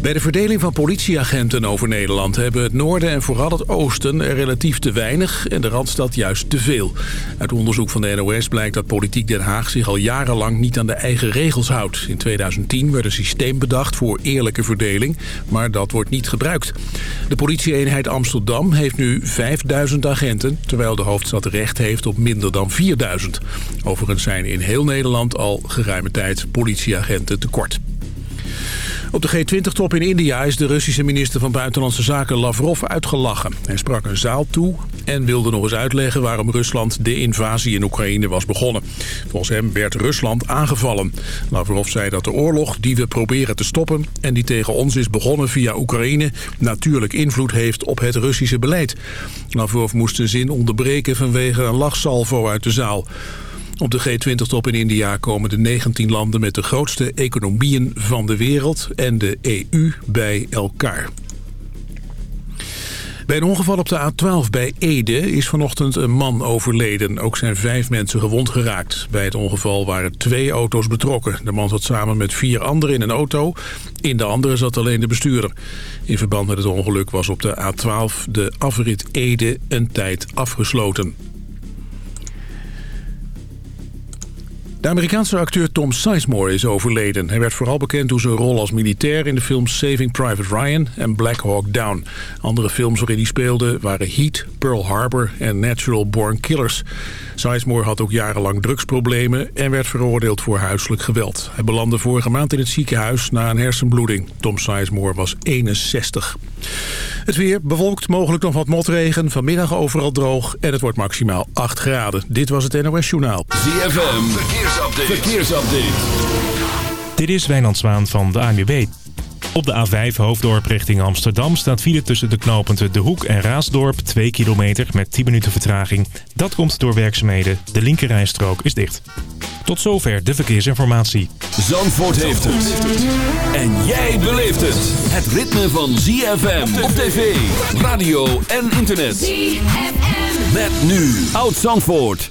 Bij de verdeling van politieagenten over Nederland hebben het noorden en vooral het oosten er relatief te weinig en de Randstad juist te veel. Uit onderzoek van de NOS blijkt dat politiek Den Haag zich al jarenlang niet aan de eigen regels houdt. In 2010 werd een systeem bedacht voor eerlijke verdeling, maar dat wordt niet gebruikt. De politieeenheid Amsterdam heeft nu 5000 agenten, terwijl de hoofdstad recht heeft op minder dan 4000. Overigens zijn in heel Nederland al geruime tijd politieagenten tekort. Op de G20-top in India is de Russische minister van Buitenlandse Zaken Lavrov uitgelachen. Hij sprak een zaal toe en wilde nog eens uitleggen waarom Rusland de invasie in Oekraïne was begonnen. Volgens hem werd Rusland aangevallen. Lavrov zei dat de oorlog die we proberen te stoppen en die tegen ons is begonnen via Oekraïne natuurlijk invloed heeft op het Russische beleid. Lavrov moest de zin onderbreken vanwege een lachsalvo uit de zaal. Op de G20-top in India komen de 19 landen met de grootste economieën van de wereld en de EU bij elkaar. Bij een ongeval op de A12 bij Ede is vanochtend een man overleden. Ook zijn vijf mensen gewond geraakt. Bij het ongeval waren twee auto's betrokken. De man zat samen met vier anderen in een auto. In de andere zat alleen de bestuurder. In verband met het ongeluk was op de A12 de afrit Ede een tijd afgesloten. De Amerikaanse acteur Tom Sizemore is overleden. Hij werd vooral bekend door zijn rol als militair in de films Saving Private Ryan en Black Hawk Down. Andere films waarin hij speelde waren Heat, Pearl Harbor en Natural Born Killers. Sizemore had ook jarenlang drugsproblemen en werd veroordeeld voor huiselijk geweld. Hij belandde vorige maand in het ziekenhuis na een hersenbloeding. Tom Sizemore was 61. Het weer bewolkt, mogelijk nog wat motregen. Vanmiddag overal droog en het wordt maximaal 8 graden. Dit was het NOS Journaal. ZFM, verkeersupdate. verkeersupdate. Dit is Wijnand Zwaan van de ANWB. Op de A5 Hoofddorp richting Amsterdam staat file tussen de knooppunten De Hoek en Raasdorp 2 kilometer met 10 minuten vertraging. Dat komt door werkzaamheden. De linkerrijstrook is dicht. Tot zover de verkeersinformatie. Zandvoort heeft het. En jij beleeft het. Het ritme van ZFM op tv, radio en internet. ZFM. Met nu Oud Zandvoort.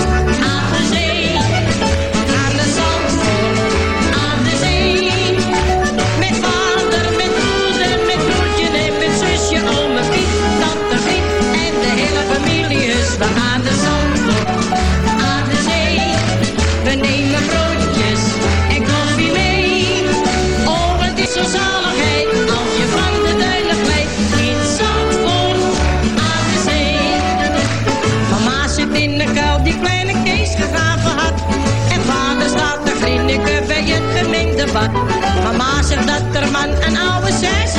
Mama zegt dat er man een oude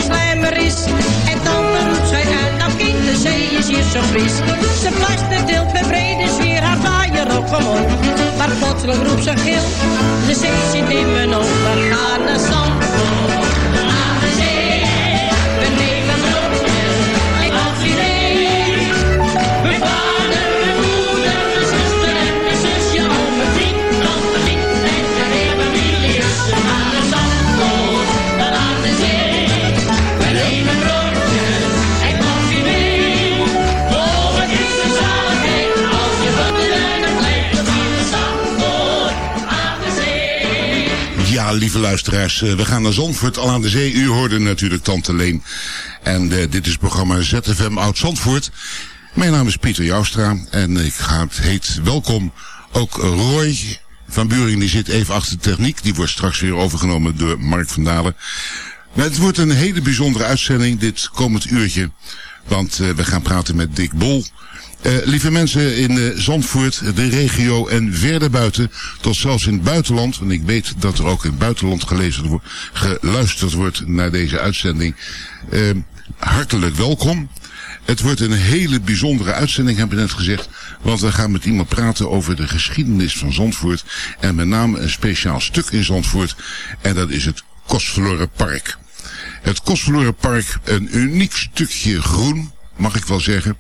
slijmer is. En tante roept zij uit, nou kind, de zee is hier zo fris. Ze plaster deelt met brede sfeer haar vaaier op omhoog. Maar plotseling roept ze gil, de zee zit in mijn ogen. Gaan naar Ja, lieve luisteraars, eh, we gaan naar Zandvoort, al aan de zee. U hoorde natuurlijk Tante Leen. En eh, dit is het programma ZFM Oud Zandvoort. Mijn naam is Pieter Joustra en ik ga het heet welkom ook Roy van Buring. Die zit even achter de techniek. Die wordt straks weer overgenomen door Mark van Dalen. Het wordt een hele bijzondere uitzending dit komend uurtje. Want eh, we gaan praten met Dick Bol. Eh, lieve mensen in eh, Zandvoort, de regio en verder buiten, tot zelfs in het buitenland, want ik weet dat er ook in het buitenland gelezen geluisterd wordt naar deze uitzending. Eh, hartelijk welkom. Het wordt een hele bijzondere uitzending, heb ik net gezegd. Want we gaan met iemand praten over de geschiedenis van Zandvoort. En met name een speciaal stuk in Zandvoort. En dat is het Kostverloren Park. Het Kostverloren Park, een uniek stukje groen mag ik wel zeggen,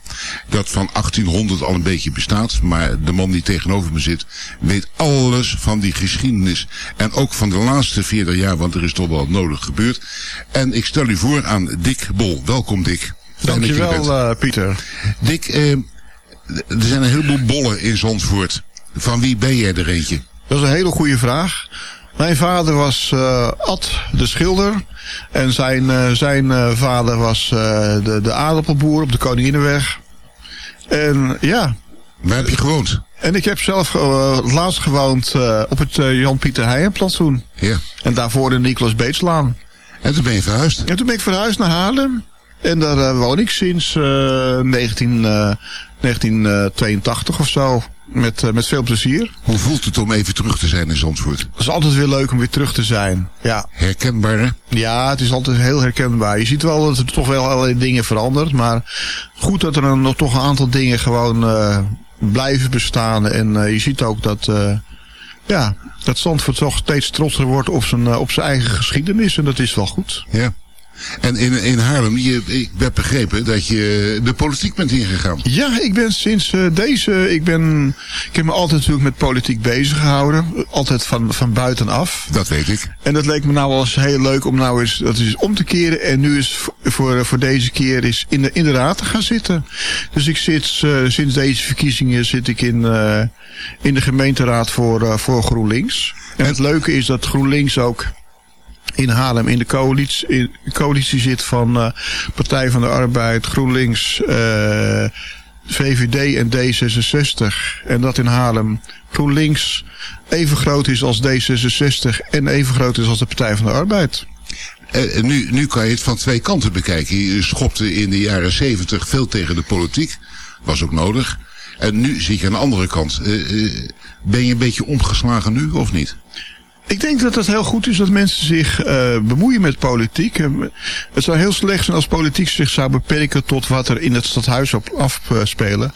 dat van 1800 al een beetje bestaat. Maar de man die tegenover me zit, weet alles van die geschiedenis. En ook van de laatste 40 jaar, want er is toch wel nodig gebeurd. En ik stel u voor aan Dick Bol. Welkom Dick. Dankjewel uh, Pieter. Dick, uh, er zijn een heleboel bollen in Zandvoort. Van wie ben jij er eentje? Dat is een hele goede vraag. Mijn vader was uh, Ad de Schilder. En zijn, uh, zijn uh, vader was de, de aardappelboer op de Koninginnenweg. En ja. Waar heb je gewoond? En ik heb zelf laatst gewoond op het Jan-Pieter Heijenplantsoen. Ja. En daarvoor de Nicolas Beetslaan. En toen ben je verhuisd? En toen ben ik verhuisd naar Haarlem. En daar woon ik sinds 19, 1982 of zo. Met, uh, met veel plezier. Hoe voelt het om even terug te zijn in Zandvoort? Het is altijd weer leuk om weer terug te zijn. Ja. Herkenbaar hè? Ja, het is altijd heel herkenbaar. Je ziet wel dat er toch wel allerlei dingen verandert. Maar goed dat er nog toch een aantal dingen gewoon uh, blijven bestaan. En uh, je ziet ook dat, ja, dat Zandvoort toch steeds trotser wordt op zijn, op zijn eigen geschiedenis. En dat is wel goed. Ja. En in, in Haarlem, je, ik heb begrepen dat je de politiek bent ingegaan. Ja, ik ben sinds uh, deze, ik ben, ik heb me altijd natuurlijk met politiek bezig gehouden. Altijd van, van buitenaf. Dat weet ik. En dat leek me nou wel eens heel leuk om nou eens, dat is om te keren. En nu is voor, voor deze keer is in de, in de raad te gaan zitten. Dus ik zit, uh, sinds deze verkiezingen zit ik in, uh, in de gemeenteraad voor, voor GroenLinks. En het leuke is dat GroenLinks ook in Haarlem in de coalitie, coalitie zit van uh, Partij van de Arbeid, GroenLinks, uh, VVD en D66. En dat in Haarlem GroenLinks even groot is als D66 en even groot is als de Partij van de Arbeid. Uh, nu, nu kan je het van twee kanten bekijken. Je schopte in de jaren zeventig veel tegen de politiek. Was ook nodig. En nu zit je aan de andere kant. ben je een beetje omgeslagen nu of niet? Ik denk dat het heel goed is dat mensen zich uh, bemoeien met politiek. Het zou heel slecht zijn als politiek zich zou beperken tot wat er in het stadhuis op afspelen.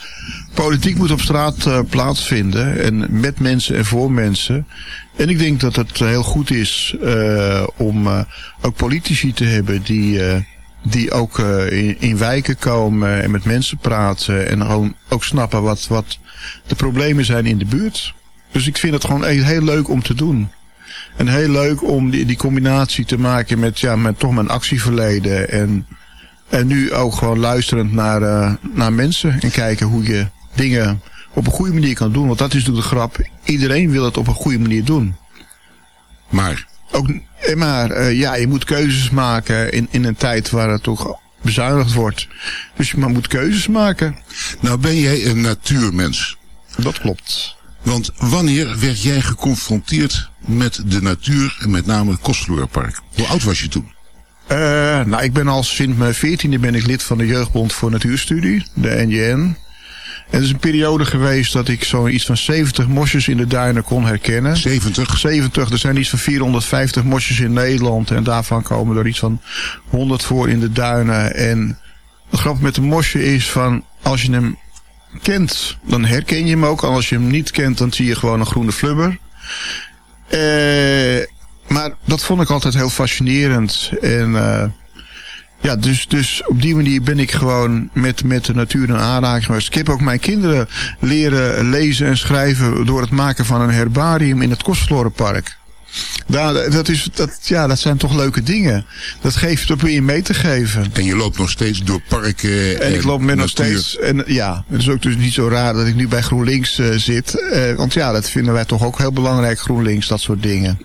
Politiek moet op straat uh, plaatsvinden en met mensen en voor mensen. En ik denk dat het heel goed is uh, om ook politici te hebben die, die ook in, in, wijken komen en met mensen praten. En gewoon ook snappen wat, wat de problemen zijn in de buurt. Dus ik vind het gewoon heel leuk om te doen. En heel leuk om die, die combinatie te maken met, ja, met toch mijn actieverleden. En, en nu ook gewoon luisterend naar, uh, naar mensen. En kijken hoe je dingen op een goede manier kan doen. Want dat is natuurlijk de grap. Iedereen wil het op een goede manier doen. Maar? Ook, maar uh, ja, je moet keuzes maken in, in een tijd waar het toch bezuinigd wordt. Dus je moet keuzes maken. Nou ben jij een natuurmens. Dat klopt. Want wanneer werd jij geconfronteerd met de natuur en met name het Kostverlorenpark? Hoe oud was je toen? Uh, nou, ik ben al sinds mijn veertiende ben ik lid van de Jeugdbond voor Natuurstudie, de NJN. En het is een periode geweest dat ik zoiets van 70 mosjes in de duinen kon herkennen. 70? 70. Er zijn iets van 450 mosjes in Nederland. En daarvan komen er iets van 100 voor in de duinen. En het grap met een mosje is van als je hem kent, dan herken je hem ook. Als je hem niet kent, dan zie je gewoon een groene flubber. Uh, maar dat vond ik altijd heel fascinerend. En uh, ja, dus, dus op die manier ben ik gewoon met, met de natuur in aanraking geweest. Ik heb ook mijn kinderen leren lezen en schrijven door het maken van een herbarium in het Kostverlorenpark. Nou, dat, is, dat, ja, dat zijn toch leuke dingen. Dat geeft op je mee te geven. En je loopt nog steeds door parken. En, en ik loop met nog steeds. En ja, het is ook dus niet zo raar dat ik nu bij GroenLinks uh, zit. Uh, want ja, dat vinden wij toch ook heel belangrijk, GroenLinks, dat soort dingen.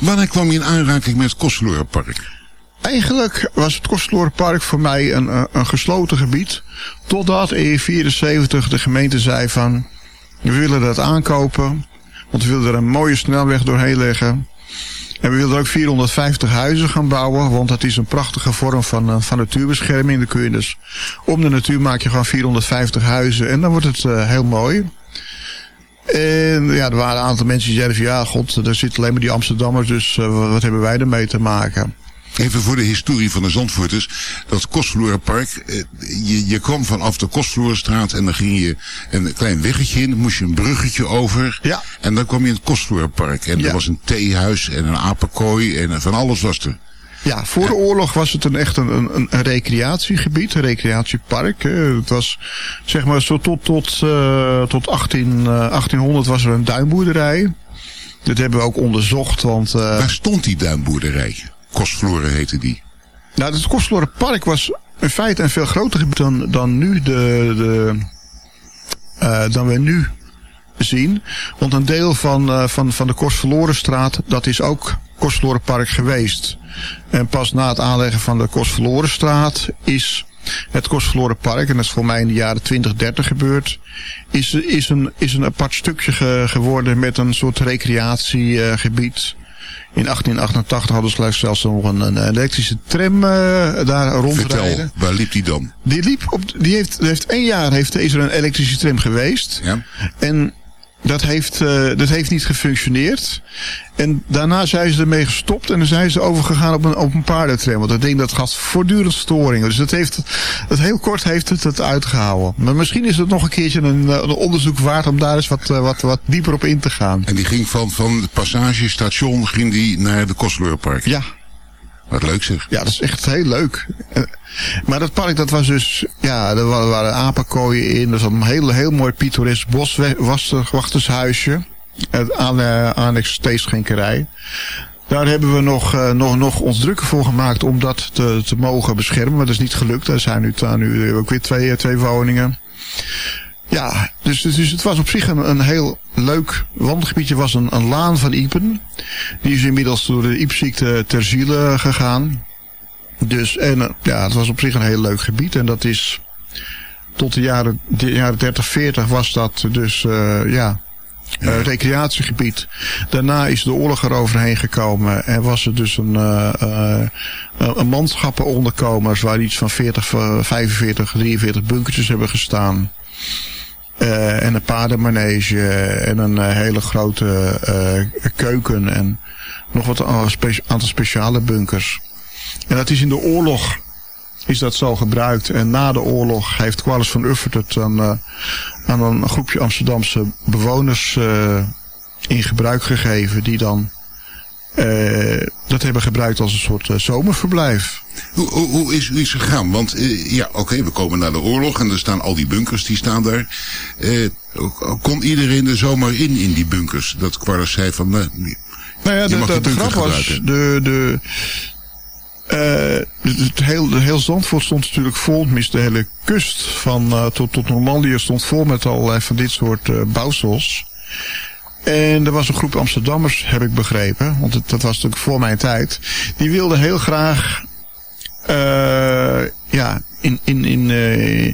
Wanneer kwam je in aanraking met het Kostverlorenpark? Eigenlijk was het Kostverlorenpark voor mij een, een, een gesloten gebied. Totdat in 74 de gemeente zei van... We willen dat aankopen. Want we wilden er een mooie snelweg doorheen leggen. En we wilden ook 450 huizen gaan bouwen. Want dat is een prachtige vorm van, uh, van natuurbescherming. Dan kun je dus om de natuur maak je gewoon 450 huizen. En dan wordt het uh, heel mooi. En ja, er waren een aantal mensen die zeiden van ja, god, daar zitten alleen maar die Amsterdammers. Dus uh, wat hebben wij ermee te maken? Even voor de historie van de Zandvoorters. Dat Kostverlorenpark, eh, je, je kwam vanaf de Kostverlorenstraat en dan ging je een klein weggetje in. Dan moest je een bruggetje over. Ja. En dan kwam je in het Kostverlorenpark. En Ja. er was een theehuis en een apenkooi en van alles was er. Ja, voor de oorlog was het een echt een, een, een recreatiegebied, een recreatiepark. Het was zeg maar zo tot, tot, eh, tot 18, eh, 1800 was er een duinboerderij. Dat hebben we ook onderzocht, want eh, Waar stond die duinboerderij? Kostverloren heette die. nou, het Kostverlorenpark was in feite een veel groter gebied dan, dan nu de, de eh, dan we nu zien. Want een deel van, eh, van, van de Kostverlorenstraat, dat is ook Kostverlorenpark geweest. En pas na het aanleggen van de Kostverlorenstraat is het Kostverlorenpark, en dat is voor mij in de jaren 20, 30 gebeurd, is, is, een, is een apart stukje ge- geworden met een soort recreatiegebied. In 1888 hadden ze zelfs nog een, een elektrische tram eh, daar rondrijden. Vertel, waar liep die dan? Die liep op, die heeft, heeft één jaar heeft, is er een elektrische tram geweest. Ja? En dat heeft, eh, dat heeft niet gefunctioneerd. En daarna zijn ze ermee gestopt en dan zijn ze overgegaan op een, op een paardentram. Want dat ding dat had voortdurend storingen. Dus dat heeft, het heel kort heeft het het uitgehouden. Maar misschien is het nog een keertje een, eh, een onderzoek waard om daar eens wat, eh, wat, wat dieper op in te gaan. En die ging van, van het passagestation ging die naar de Kostverlorenpark. Ja, Wat leuk zeg. Ja, dat is echt heel leuk. Eh, Maar dat park, dat was dus, ja, er wa- waren apenkooien in. Er zat een heel, heel mooi pittoresk boswachtershuisje. Aan, eh, annex steesschenkerij. Daar hebben we nog, eh, nog, nog ons drukker voor gemaakt om dat te, te mogen beschermen. Maar dat is niet gelukt. Er zijn nu, daar nu ook weer twee, eh, twee woningen. Ja, dus, dus het was op zich een, een heel leuk wandelgebiedje. was een, een laan van Iepen. Die is inmiddels door de Iepziekte ter ziele gegaan. Dus, en eh, ja, het was op zich een heel leuk gebied. En dat is tot de jaren, de jaren 30, 40 was dat dus, eh, ja, recreatiegebied. Daarna is de oorlog eroverheen gekomen en was er dus een, eh, een manschappen onderkomers waar iets van 40, eh, 45, 43 bunkertjes hebben gestaan. Eh, en een paardenmanege en een eh, hele grote eh, keuken en nog wat spe- aantal speciale bunkers. En dat is in de oorlog is dat zo gebruikt. En na de oorlog heeft Qualis van Uffert het aan, aan een groepje Amsterdamse bewoners in gebruik gegeven. Die dan eh, dat hebben gebruikt als een soort eh, zomerverblijf. Hoe, hoe, hoe is u gegaan? Want eh, ja, oké, we komen naar de oorlog en er staan al die bunkers, die staan daar. Kon iedereen er zomaar in, in die bunkers? Dat Quarles zei van, Nou ja, de, de, de grap was, de, de, het heel, de heel Zandvoort stond natuurlijk vol, tenminste de hele kust van tot, tot Normandië stond vol met allerlei van dit soort bouwsels. En er was een groep Amsterdammers, heb ik begrepen, want dat was natuurlijk voor mijn tijd. Die wilden heel graag eh, ja, in, in, in, eh,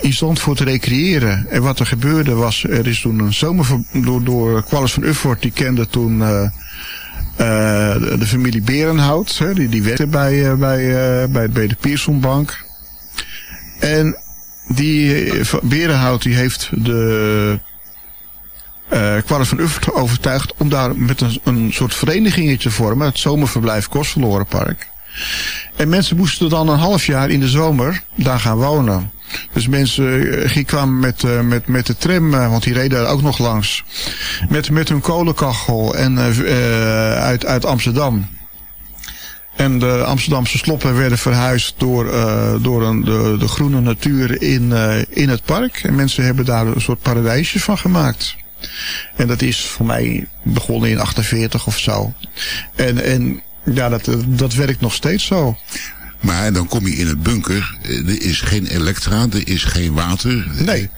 in Zandvoort recreëren. En wat er gebeurde was, er is toen een zomer door, door van Uffort, die kende toen eh, de, familie Berenhout. Hè, die, die werkte bij, bij, bij, bij de Pearsonbank. En die Berenhout die heeft de Qualis van Uffort overtuigd om daar met een, een soort verenigingetje te vormen. Het zomerverblijf Kostverlorenpark. En mensen moesten dan een half jaar in de zomer daar gaan wonen. Dus mensen eh, kwamen met, eh, met, met de tram, eh, want die reden daar ook nog langs. Met, met hun kolenkachel en, uit, uit Amsterdam. En de Amsterdamse sloppen werden verhuisd door, door een, de, de groene natuur in, in het park. En mensen hebben daar een soort paradijsje van gemaakt. En dat is voor mij begonnen in 48 of zo. En, en ja, dat, dat werkt nog steeds zo. maar dan kom je in een bunker, eh, er is geen elektra, er is geen water. Nee.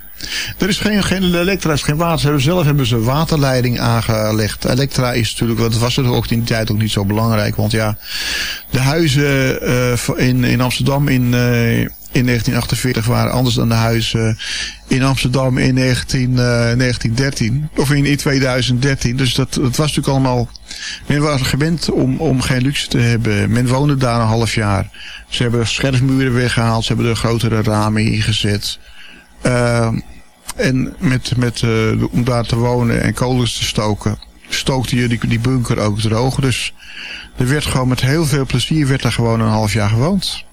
Er is geen, geen elektra, er is geen water. Zelf hebben ze waterleiding aangelegd. Elektra is natuurlijk, dat was er ook in die tijd ook niet zo belangrijk. Want ja, de huizen eh, in, in Amsterdam in, eh, in 1948 waren anders dan de huizen in Amsterdam in 19, eh, 1913. Of in, in 2013. Dus dat, was natuurlijk allemaal... Men was gewend om, om geen luxe te hebben. Men woonde daar een half jaar. Ze hebben scherfmuren weggehaald. Ze hebben er grotere ramen ingezet. Uh, en met, met, uh, om daar te wonen en kolens te stoken. stookte je die, die bunker ook droog. Dus er werd gewoon met heel veel plezier werd er gewoon een half jaar gewoond.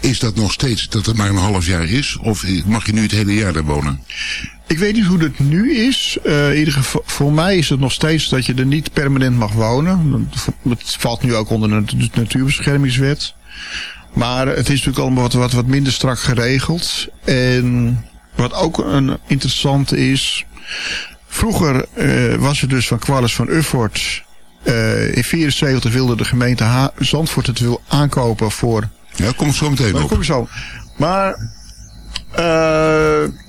Is dat nog steeds dat het maar een half jaar is? Of mag je nu het hele jaar daar wonen? Ik weet niet hoe het nu is. Uh, in ieder geval, voor mij is het nog steeds dat je er niet permanent mag wonen. Het valt nu ook onder de natuurbeschermingswet. Maar het is natuurlijk allemaal wat, wat, minder strak geregeld. En wat ook een interessante is. Vroeger uh, was het dus van Qualis van Uffort. Uh, in 74 wilde de gemeente ha Zandvoort het wil aankopen voor... Ja, kom zo meteen op. Kom zo. Maar uh,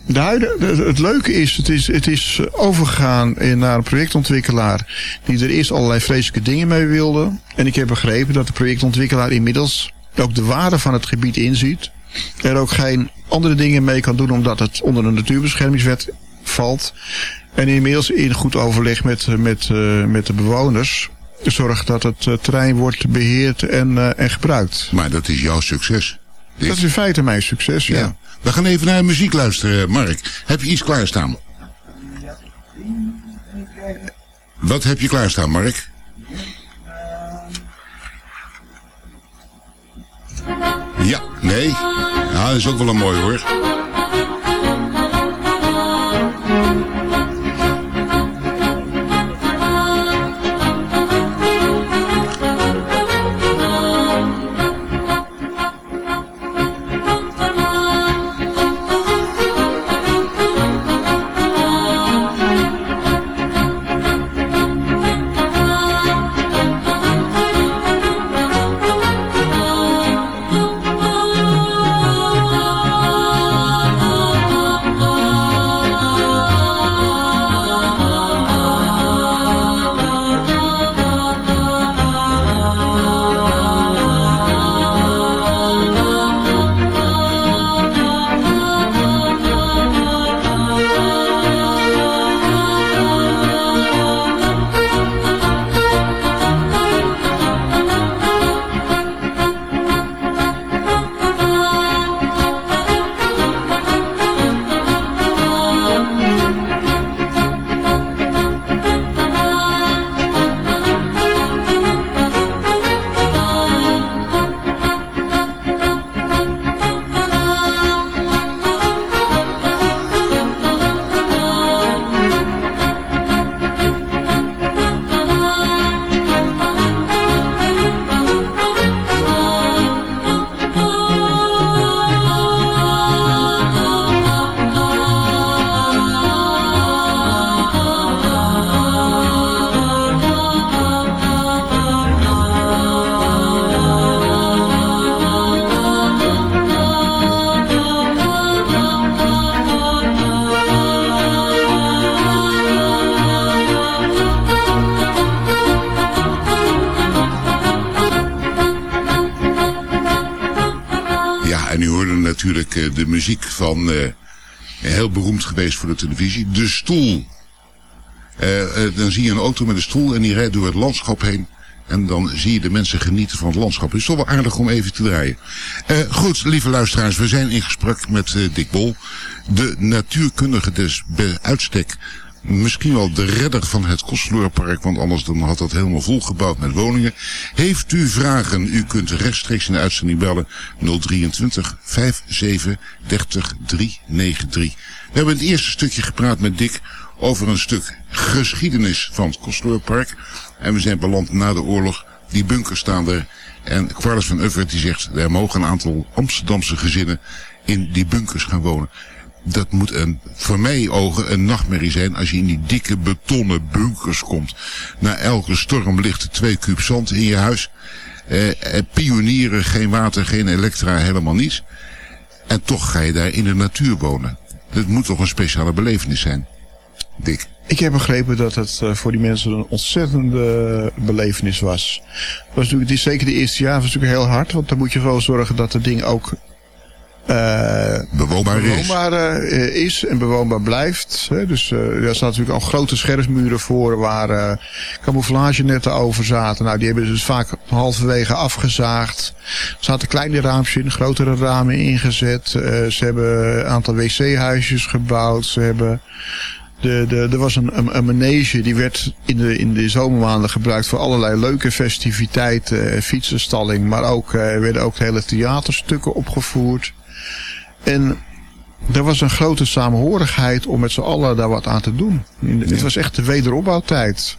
de huide, het leuke is het, is, het is overgegaan naar een projectontwikkelaar die er eerst allerlei vreselijke dingen mee wilde. En ik heb begrepen dat de projectontwikkelaar inmiddels ook de waarde van het gebied inziet. Er ook geen andere dingen mee kan doen omdat het onder de natuurbeschermingswet valt. En inmiddels in goed overleg met, met, uh, met de bewoners zorgt dat het uh, terrein wordt beheerd en, uh, en gebruikt. Maar dat is jouw succes. Dit? Dat is in feite mijn succes, ja. ja. We gaan even naar muziek luisteren, Mark. Heb je iets klaarstaan? Wat heb je klaarstaan, Mark? Ja, nee. Ja, dat is ook wel een mooi hoor. Uh, heel beroemd geweest voor de televisie, De Stoel. Uh, uh, dan zie je een auto met een stoel en die rijdt door het landschap heen. En dan zie je de mensen genieten van het landschap. Het is toch wel aardig om even te draaien. goed, lieve luisteraars, we zijn in gesprek met Dick Bol. De natuurkundige des bij uitstek misschien wel de redder van het Kostverlorenpark, want anders dan had dat helemaal volgebouwd met woningen. Heeft u vragen? U kunt rechtstreeks in de uitzending bellen 023 57 30 393. We hebben het eerste stukje gepraat met Dick over een stuk geschiedenis van het Kostverlorenpark. En we zijn beland na de oorlog. Die bunkers staan er. En Quarles van Uffert die zegt, er mogen een aantal Amsterdamse gezinnen in die bunkers gaan wonen dat moet een, voor mij ogen een nachtmerrie zijn als je in die dikke betonnen bunkers komt. Na elke storm ligt er twee kuub zand in je huis. Eh, eh, pionieren, geen water, geen elektra, helemaal niets. En toch ga je daar in de natuur wonen. Dat moet toch een speciale belevenis zijn. Dick. Ik heb begrepen dat het uh, voor die mensen een ontzettende belevenis was. was natuurlijk, zeker de eerste jaar was natuurlijk heel hard. Want dan moet je wel zorgen dat het ding ook bewoonbaar, bewoonbaar is. is. en bewoonbaar blijft. Hè. Dus uh, daar staan natuurlijk al grote scherfmuren voor waar camouflagenetten over zaten. Nou, die hebben ze dus vaak halverwege afgezaagd. Er zaten kleine raampjes in, grotere ramen ingezet. ze hebben een aantal wc-huisjes gebouwd. Ze hebben De, de, er was een, een, een manege die werd in de, in de zomermaanden gebruikt voor allerlei leuke festiviteiten, eh, fietsenstalling. Maar ook eh, werden ook hele theaterstukken opgevoerd. En er was een grote samenhorigheid om met z'n allen daar wat aan te doen. Het was echt de wederopbouwtijd.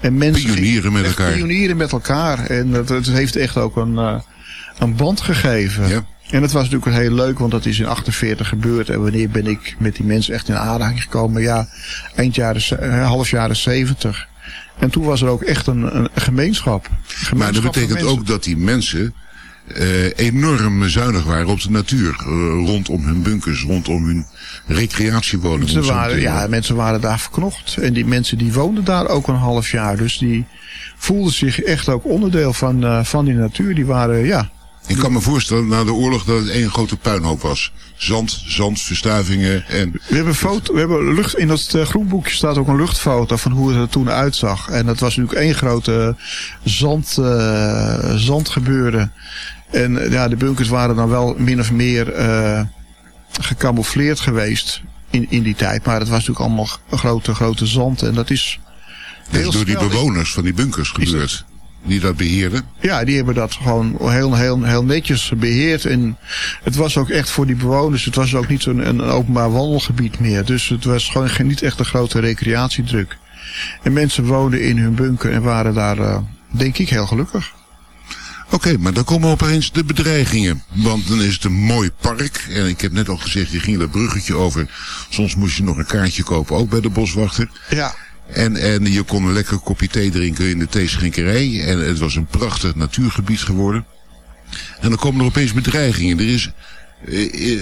En mensen Pionieren met elkaar. Pionieren met elkaar. En het, het heeft echt ook een, eh, een band gegeven. Ja. En dat was natuurlijk heel leuk, want dat is in 48 gebeurd. En wanneer ben ik met die mensen echt in aanraking gekomen? Ja, eind jaren, eh, half jaren 70. En toen was er ook echt een, een gemeenschap. Maar dat betekent ook dat die mensen eh, enorm zuinig waren op de natuur. eh, rondom hun bunkers, rondom hun recreatiewoningen. Zo waren, ja, mensen waren daar verknocht. En die mensen die woonden daar ook een half jaar. Dus die voelden zich echt ook onderdeel van, eh, van die natuur. Die waren, ja, Ik kan me voorstellen na de oorlog dat het één grote puinhoop was. Zand, zand, verstuivingen en... We hebben, foto, we hebben lucht, in dat eh, groenboekje staat ook een luchtfoto van hoe het er toen uitzag. En dat was natuurlijk één grote zand, eh, zandgebeuren. En eh, ja, de bunkers waren dan wel min of meer gecamoufleerd geweest in, in die tijd. Maar het was natuurlijk allemaal grote, grote zand. En dat is Dat is door die bewoners van die bunkers gebeurd. Die dat beheerden. Ja, die hebben dat gewoon heel, heel, heel netjes beheerd. En het was ook echt voor die bewoners, het was ook niet een, een openbaar wandelgebied meer. Dus het was gewoon geen, niet echt een grote recreatiedruk. En mensen woonden in hun bunker en waren daar, eh, denk ik, heel gelukkig. Oké, maar dan komen opeens de bedreigingen. Want dan is het een mooi park. En ik heb net al gezegd, je ging dat bruggetje over. Soms moest je nog een kaartje kopen, ook bij de boswachter. Ja, En, en je kon een lekker kopje thee drinken in de theeschenkerij. En het was een prachtig natuurgebied geworden. En dan komen er opeens bedreigingen. Er is eh, eh,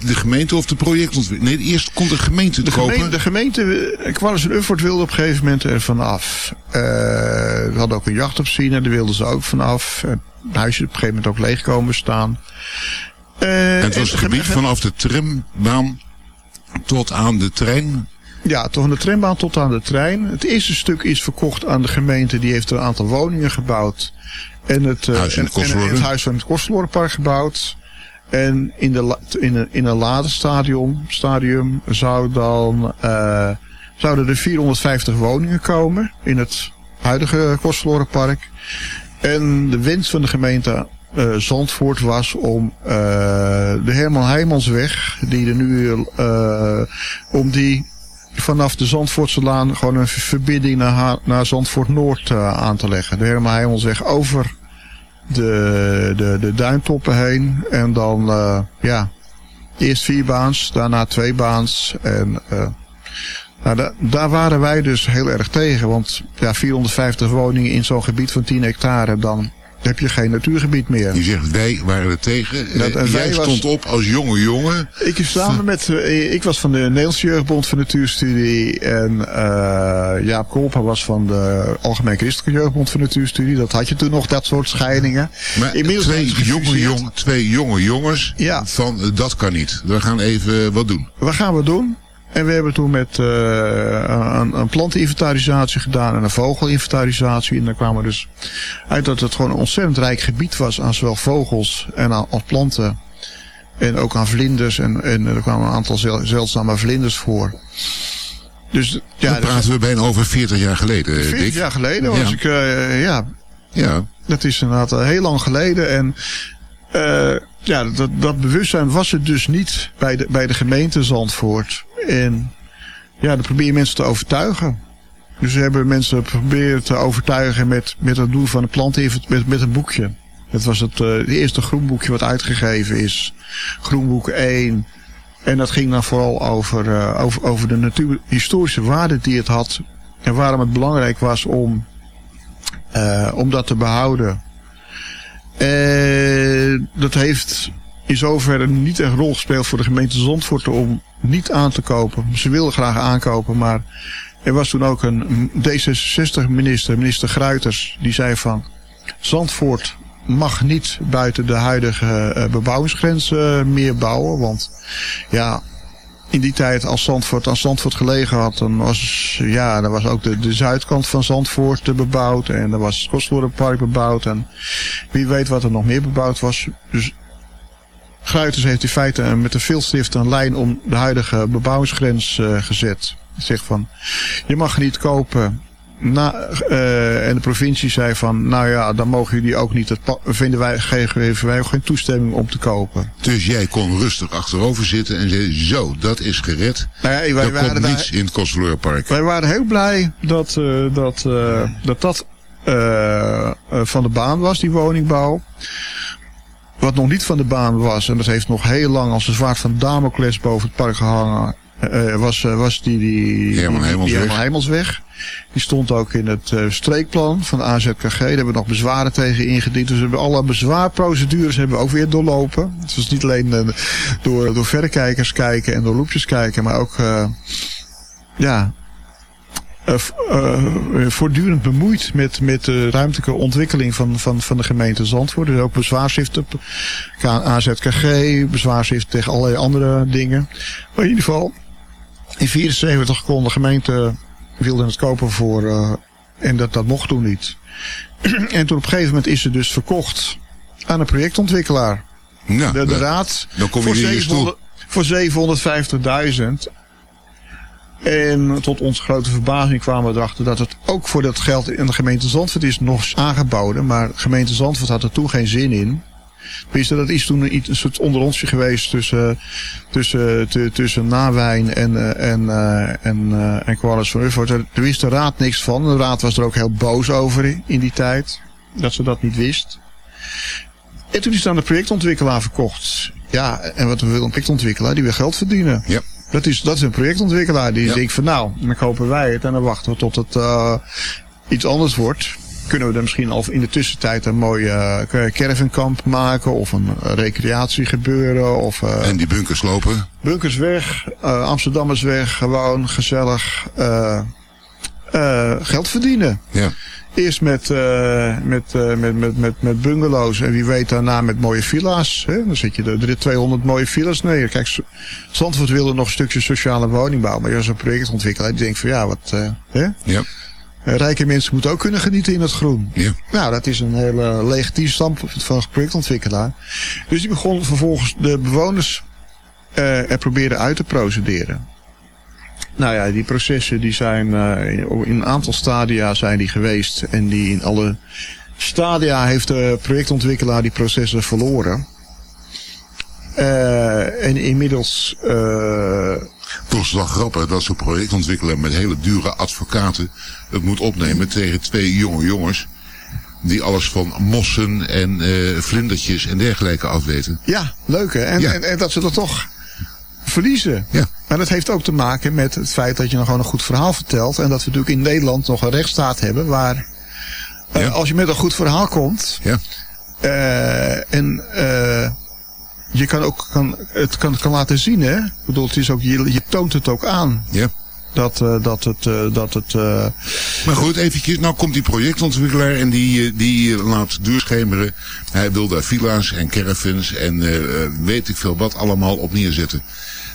de gemeente of de projectontwikkeling. Nee, eerst komt de gemeente te de kopen. gemeente, de gemeente eh, Kwallis en Uffort wilde op een gegeven moment er vanaf. Eh we hadden ook een jacht op zien en daar wilden ze ook vanaf. Het huisje op een gegeven moment ook leeg komen staan. En het was en het gebied vanaf de trambaan tot aan de trein. Ja, toch de trambaan tot aan de trein. Het eerste stuk is verkocht aan de gemeente. Die heeft een aantal woningen gebouwd. En het, eh, Huis en, en het huis van het Kostelorenpark gebouwd. En in, de, in, een, in een later stadium, stadium zou dan, eh, zouden er 450 woningen komen in het huidige Kostelorenpark. En de wens van de gemeente eh, Zandvoort was om de Herman Heijmansweg, die er nu, om die vanaf de Zandvoortse Laan gewoon een verbinding naar, naar Zandvoort Noord eh, aan te leggen. De Herman Heijmansweg over de, de, de duintoppen heen. En dan, eh, ja, eerst vier baans, daarna twee baans. En eh, nou, da- daar waren wij dus heel erg tegen. Want ja, 450 woningen in zo'n gebied van 10 hectare, dan heb je geen natuurgebied meer. Je zegt, wij waren er tegen. Dat- en Jij was- stond op als jonge jongen. Ik samen met, eh, ik was van de Nederlandse Jeugdbond voor Natuurstudie en eh Jaap Kolpa was van de Algemeen Christelijke Jeugdbond voor Natuurstudie. Dat had je toen nog, dat soort scheidingen. Maar Inmiddels twee jonge, jong, twee jonge jongens Ja. van eh, dat kan niet. We gaan even wat doen. Wat gaan we doen? En we hebben toen met eh, een, een planteninventarisatie gedaan en een vogelinventarisatie. En daar kwamen we dus uit dat het gewoon een ontzettend rijk gebied was aan zowel vogels en aan, als planten. En ook aan vlinders. En, en er kwamen een aantal zel- zeldzame vlinders voor. Dus ja, Dan dus praten we bijna over 40 jaar geleden, eh, 40 Dick. jaar geleden was Ja. ik, eh, ja, Ja, dat is inderdaad eh, heel lang geleden. En ja, dat, dat bewustzijn was het dus niet bij de, bij de gemeente Zandvoort. En ja, dan probeer je mensen te overtuigen. Dus we hebben mensen geprobeerd te overtuigen met, met het doen van een plantinvent met, met een boekje. Het was het, eh, eerste groenboekje wat uitgegeven is. Groenboek 1. En dat ging dan vooral over, eh, over, over de natuurhistorische waarde die het had. En waarom het belangrijk was om eh, om dat te behouden. Eh, dat heeft in zoverre niet een rol gespeeld voor de gemeente Zandvoort om niet aan te kopen. Ze wilden graag aankopen, maar er was toen ook een D66-minister, minister Gruiters, die zei van Zandvoort mag niet buiten de huidige eh, bebouwingsgrens eh, meer bouwen, want ja, in die tijd als Zandvoort aan Zandvoort gelegen had, dan was, ja, dan was ook de, de zuidkant van Zandvoort eh, bebouwd. En dan was het Kostwoordenpark bebouwd. En wie weet wat er nog meer bebouwd was. Dus Gruiters heeft in feite eh, met een filstift een lijn om de huidige bebouwingsgrens eh, gezet. Zegt van, je mag niet kopen. Na, eh, en de provincie zei van, nou ja, dan mogen jullie ook niet, pa- vinden wij, geven wij ook geen toestemming om te kopen. Dus jij kon rustig achterover zitten en zei, zo, dat is gered. Nou ja, wij er waren komt daar- niets in het Kostverlorenpark. Wij waren heel blij dat eh, dat, dat, dat van de baan was, die woningbouw. Wat nog niet van de baan was, en dat heeft nog heel lang als een zwaard van Damocles boven het park gehangen, eh, was, was die, die, Herman Hemelsweg. Die stond ook in het eh, streekplan van de AZKG. Daar hebben we nog bezwaren tegen ingediend. Dus we hebben alle bezwaarprocedures hebben we ook weer doorlopen. Het was niet alleen eh, door, door verrekijkers kijken en door loepjes kijken, maar ook eh, ja, voortdurend bemoeid met, met de ruimtelijke ontwikkeling van, van, van de gemeente Zandvoort. Dus ook bezwaarschriften AZKG, bezwaarschriften tegen allerlei andere dingen. Maar in ieder geval, in 74 kon de gemeente wilde het kopen voor, eh, en dat, dat mocht toen niet. en toen op een gegeven moment is het dus verkocht aan een projectontwikkelaar. De, raad dan kom je voor. 700 voor 750.000. En tot onze grote verbazing kwamen we erachter dat het ook voor dat geld in de gemeente Zandvoort is nog aangeboden. Maar de gemeente Zandvoort had er toen geen zin in. Tenminste, dat is toen een, iets- een soort onderonsje geweest tussen, tussen, tu- tussen Nawijn en, eh, en, eh, en, eh, en Qualis van Uffort. Daar wist de raad niks van. De raad was er ook heel boos over in, die tijd. Dat ze dat niet wist. En toen is het aan de projectontwikkelaar verkocht. Ja, en wat wil een projectontwikkelaar? Die wil geld verdienen. Ja. Dat is, dat is een projectontwikkelaar die Ja. denkt van nou, dan kopen wij het en dan wachten we tot het iets anders wordt. Kunnen we er misschien al in de tussentijd een mooi eh, caravankamp maken of een recreatie gebeuren of eh, En die bunkers lopen. bunkers weg, eh Amsterdammers weg, gewoon gezellig geld verdienen. Ja. Eerst met, met, met, met, met, met bungalows en wie weet daarna met mooie villa's. Hè? Dan zet je er drie- 200 mooie villa's neer. Kijk, Zandvoort wilde nog een stukje sociale woningbouw. Maar als een projectontwikkelaar die denkt van ja, wat... hè? Ja. Rijke mensen moeten ook kunnen genieten in het groen. Ja. Nou, dat is een hele legitiem standpunt van een projectontwikkelaar. Dus die begon vervolgens de bewoners eh, er proberen uit te procederen. Nou ja, die processen die zijn eh, in een aantal stadia zijn die geweest. En die in alle stadia heeft de projectontwikkelaar die processen verloren. Eh, en inmiddels Toch is het wel grappig dat zo'n projectontwikkelaar met hele dure advocaten het moet opnemen tegen twee jonge jongens. Die alles van mossen en eh, vlindertjes en dergelijke afweten. Ja, leuk hè. En, Ja. en, en dat ze dat toch verliezen. Ja. Maar dat heeft ook te maken met het feit dat je nog gewoon een goed verhaal vertelt. En dat we natuurlijk in Nederland nog een rechtsstaat hebben waar... eh, Ja. als je met een goed verhaal komt... Ja. eh, en eh, je kan ook kan, het kan, kan laten zien, hè? Ik bedoel, het is ook, je, je toont het ook aan. Ja. Dat, eh, dat het... eh, dat het eh, Maar goed, eventjes, nou komt die projectontwikkelaar en die, die laat doorschemeren. Hij wil daar villa's en caravans en weet ik veel wat allemaal op neerzetten.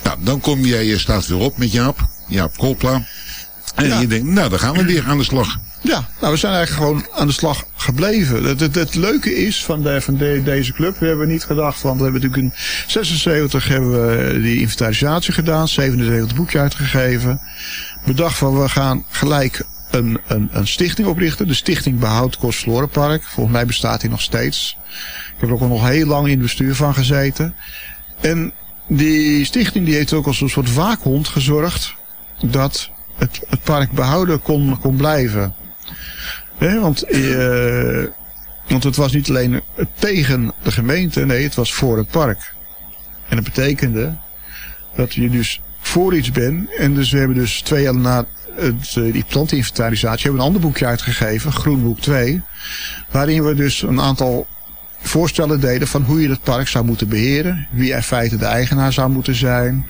Nou, dan kom jij, je staat weer op met Jaap, Jaap Kolpla. En Ja. je denkt, nou, dan gaan we weer aan de slag. Ja, nou, we zijn eigenlijk gewoon aan de slag gebleven. Het, het, leuke is van, de, van de- deze club, we hebben niet gedacht, want we hebben natuurlijk in 76 hebben we die inventarisatie gedaan, 77 boekje uitgegeven. Bedacht van we gaan gelijk een, een, een stichting oprichten, de Stichting Behoud Kostverlorenpark. Volgens mij bestaat die nog steeds. Ik heb er ook al nog heel lang in het bestuur van gezeten. En die stichting die heeft ook als een soort waakhond gezorgd dat het, het park behouden kon, kon blijven. Want, eh, want het was niet alleen tegen de gemeente, nee, het was voor het park. En dat betekende dat je dus voor iets bent. En dus we hebben dus twee jaar na eh, die plantinventarisatie hebben we een ander boekje uitgegeven, Groenboek 2. Waarin we dus een aantal voorstellen deden van hoe je het park zou moeten beheren. Wie in feite de eigenaar zou moeten zijn.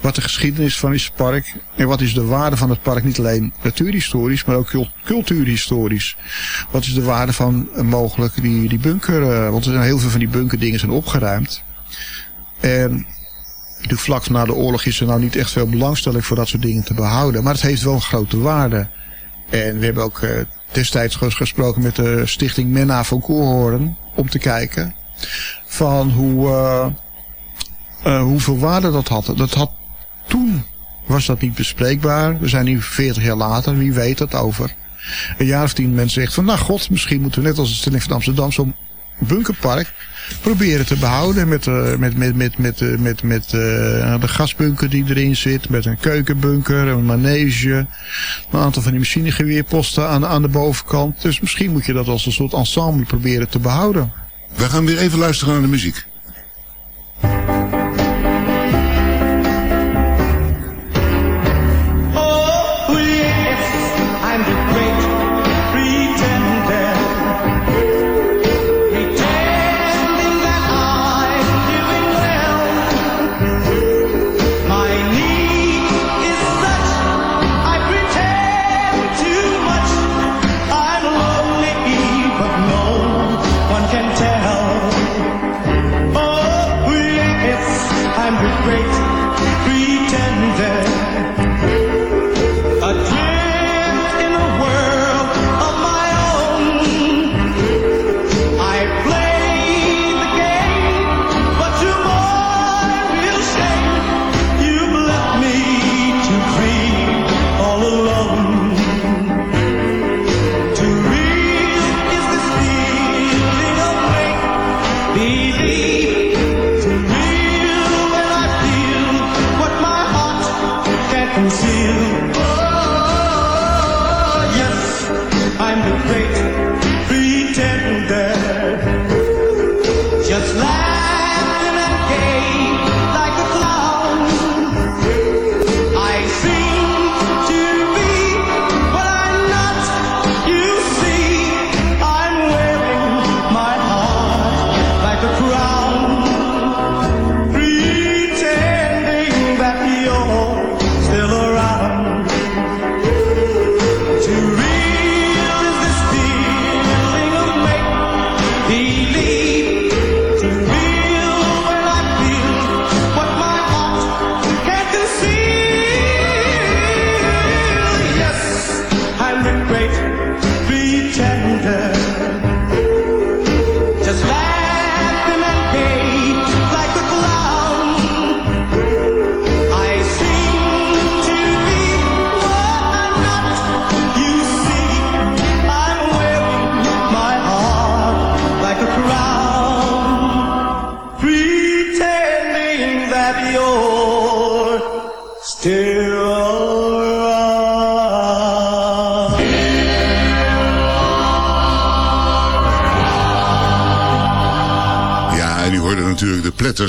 Wat de geschiedenis van is het park. En wat is de waarde van het park. Niet alleen natuurhistorisch, maar ook cult- cultuurhistorisch. Wat is de waarde van mogelijk die, die bunker. eh, want er zijn heel veel van die bunkerdingen zijn opgeruimd. En natuurlijk vlak na de oorlog is er nou niet echt veel belangstelling voor dat soort dingen te behouden. Maar het heeft wel een grote waarde. En we hebben ook eh, destijds ges- gesproken met de stichting Menna van Koerhoorn. Om te kijken van hoe, eh, hoeveel waarde dat had. Dat had toen was dat niet bespreekbaar. We zijn nu 40 jaar later, wie weet dat over. Een jaar of tien mensen zegt van, nou god, misschien moeten we net als het Stelling van Amsterdam zo'n bunkerpark proberen te behouden met, uh, met, met, met, met, uh, met, uh, de gasbunker die erin zit, met een keukenbunker, een manege, een aantal van die machinegeweerposten aan, aan de bovenkant. Dus misschien moet je dat als een soort ensemble proberen te behouden. We gaan weer even luisteren naar de muziek.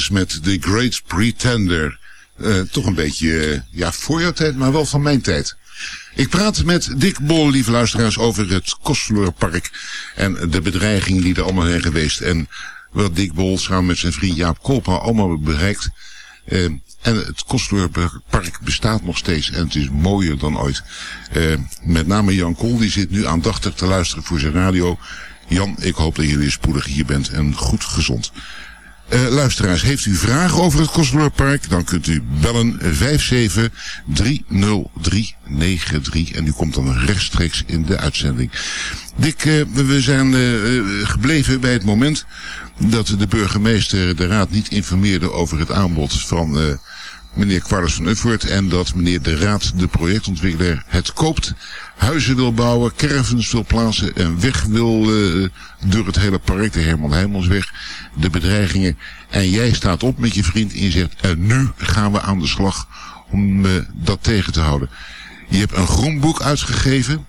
Met The Great Pretender. Uh, toch een beetje, uh, ja, voor jouw tijd, maar wel van mijn tijd. Ik praat met Dick Bol, lieve luisteraars, over het Kostverlorenpark en de bedreigingen die er allemaal zijn geweest. En wat Dick Bol samen met zijn vriend Jaap Kolpa allemaal bereikt. Uh, en het Kostverlorenpark bestaat nog steeds en het is mooier dan ooit. met name Jan Kool, die zit nu aandachtig te luisteren voor zijn radio. Jan, ik hoop dat jullie spoedig hier bent en goed gezond. Uh, luisteraars, heeft u vragen over het Kostverlorenpark? Dan kunt u bellen 5730393 en u komt dan rechtstreeks in de uitzending. Dick, uh, we zijn uh, gebleven bij het moment dat de burgemeester de raad niet informeerde over het aanbod van meneer Quarles van Uffert en dat meneer de raad, de projectontwikkelaar, het koopt huizen wil bouwen, caravans wil plaatsen, een weg wil uh, door het hele park, de Herman Heijmonsweg, de bedreigingen. En jij staat op met je vriend en je zegt, en nu gaan we aan de slag om uh, dat tegen te houden. Je hebt een groenboek uitgegeven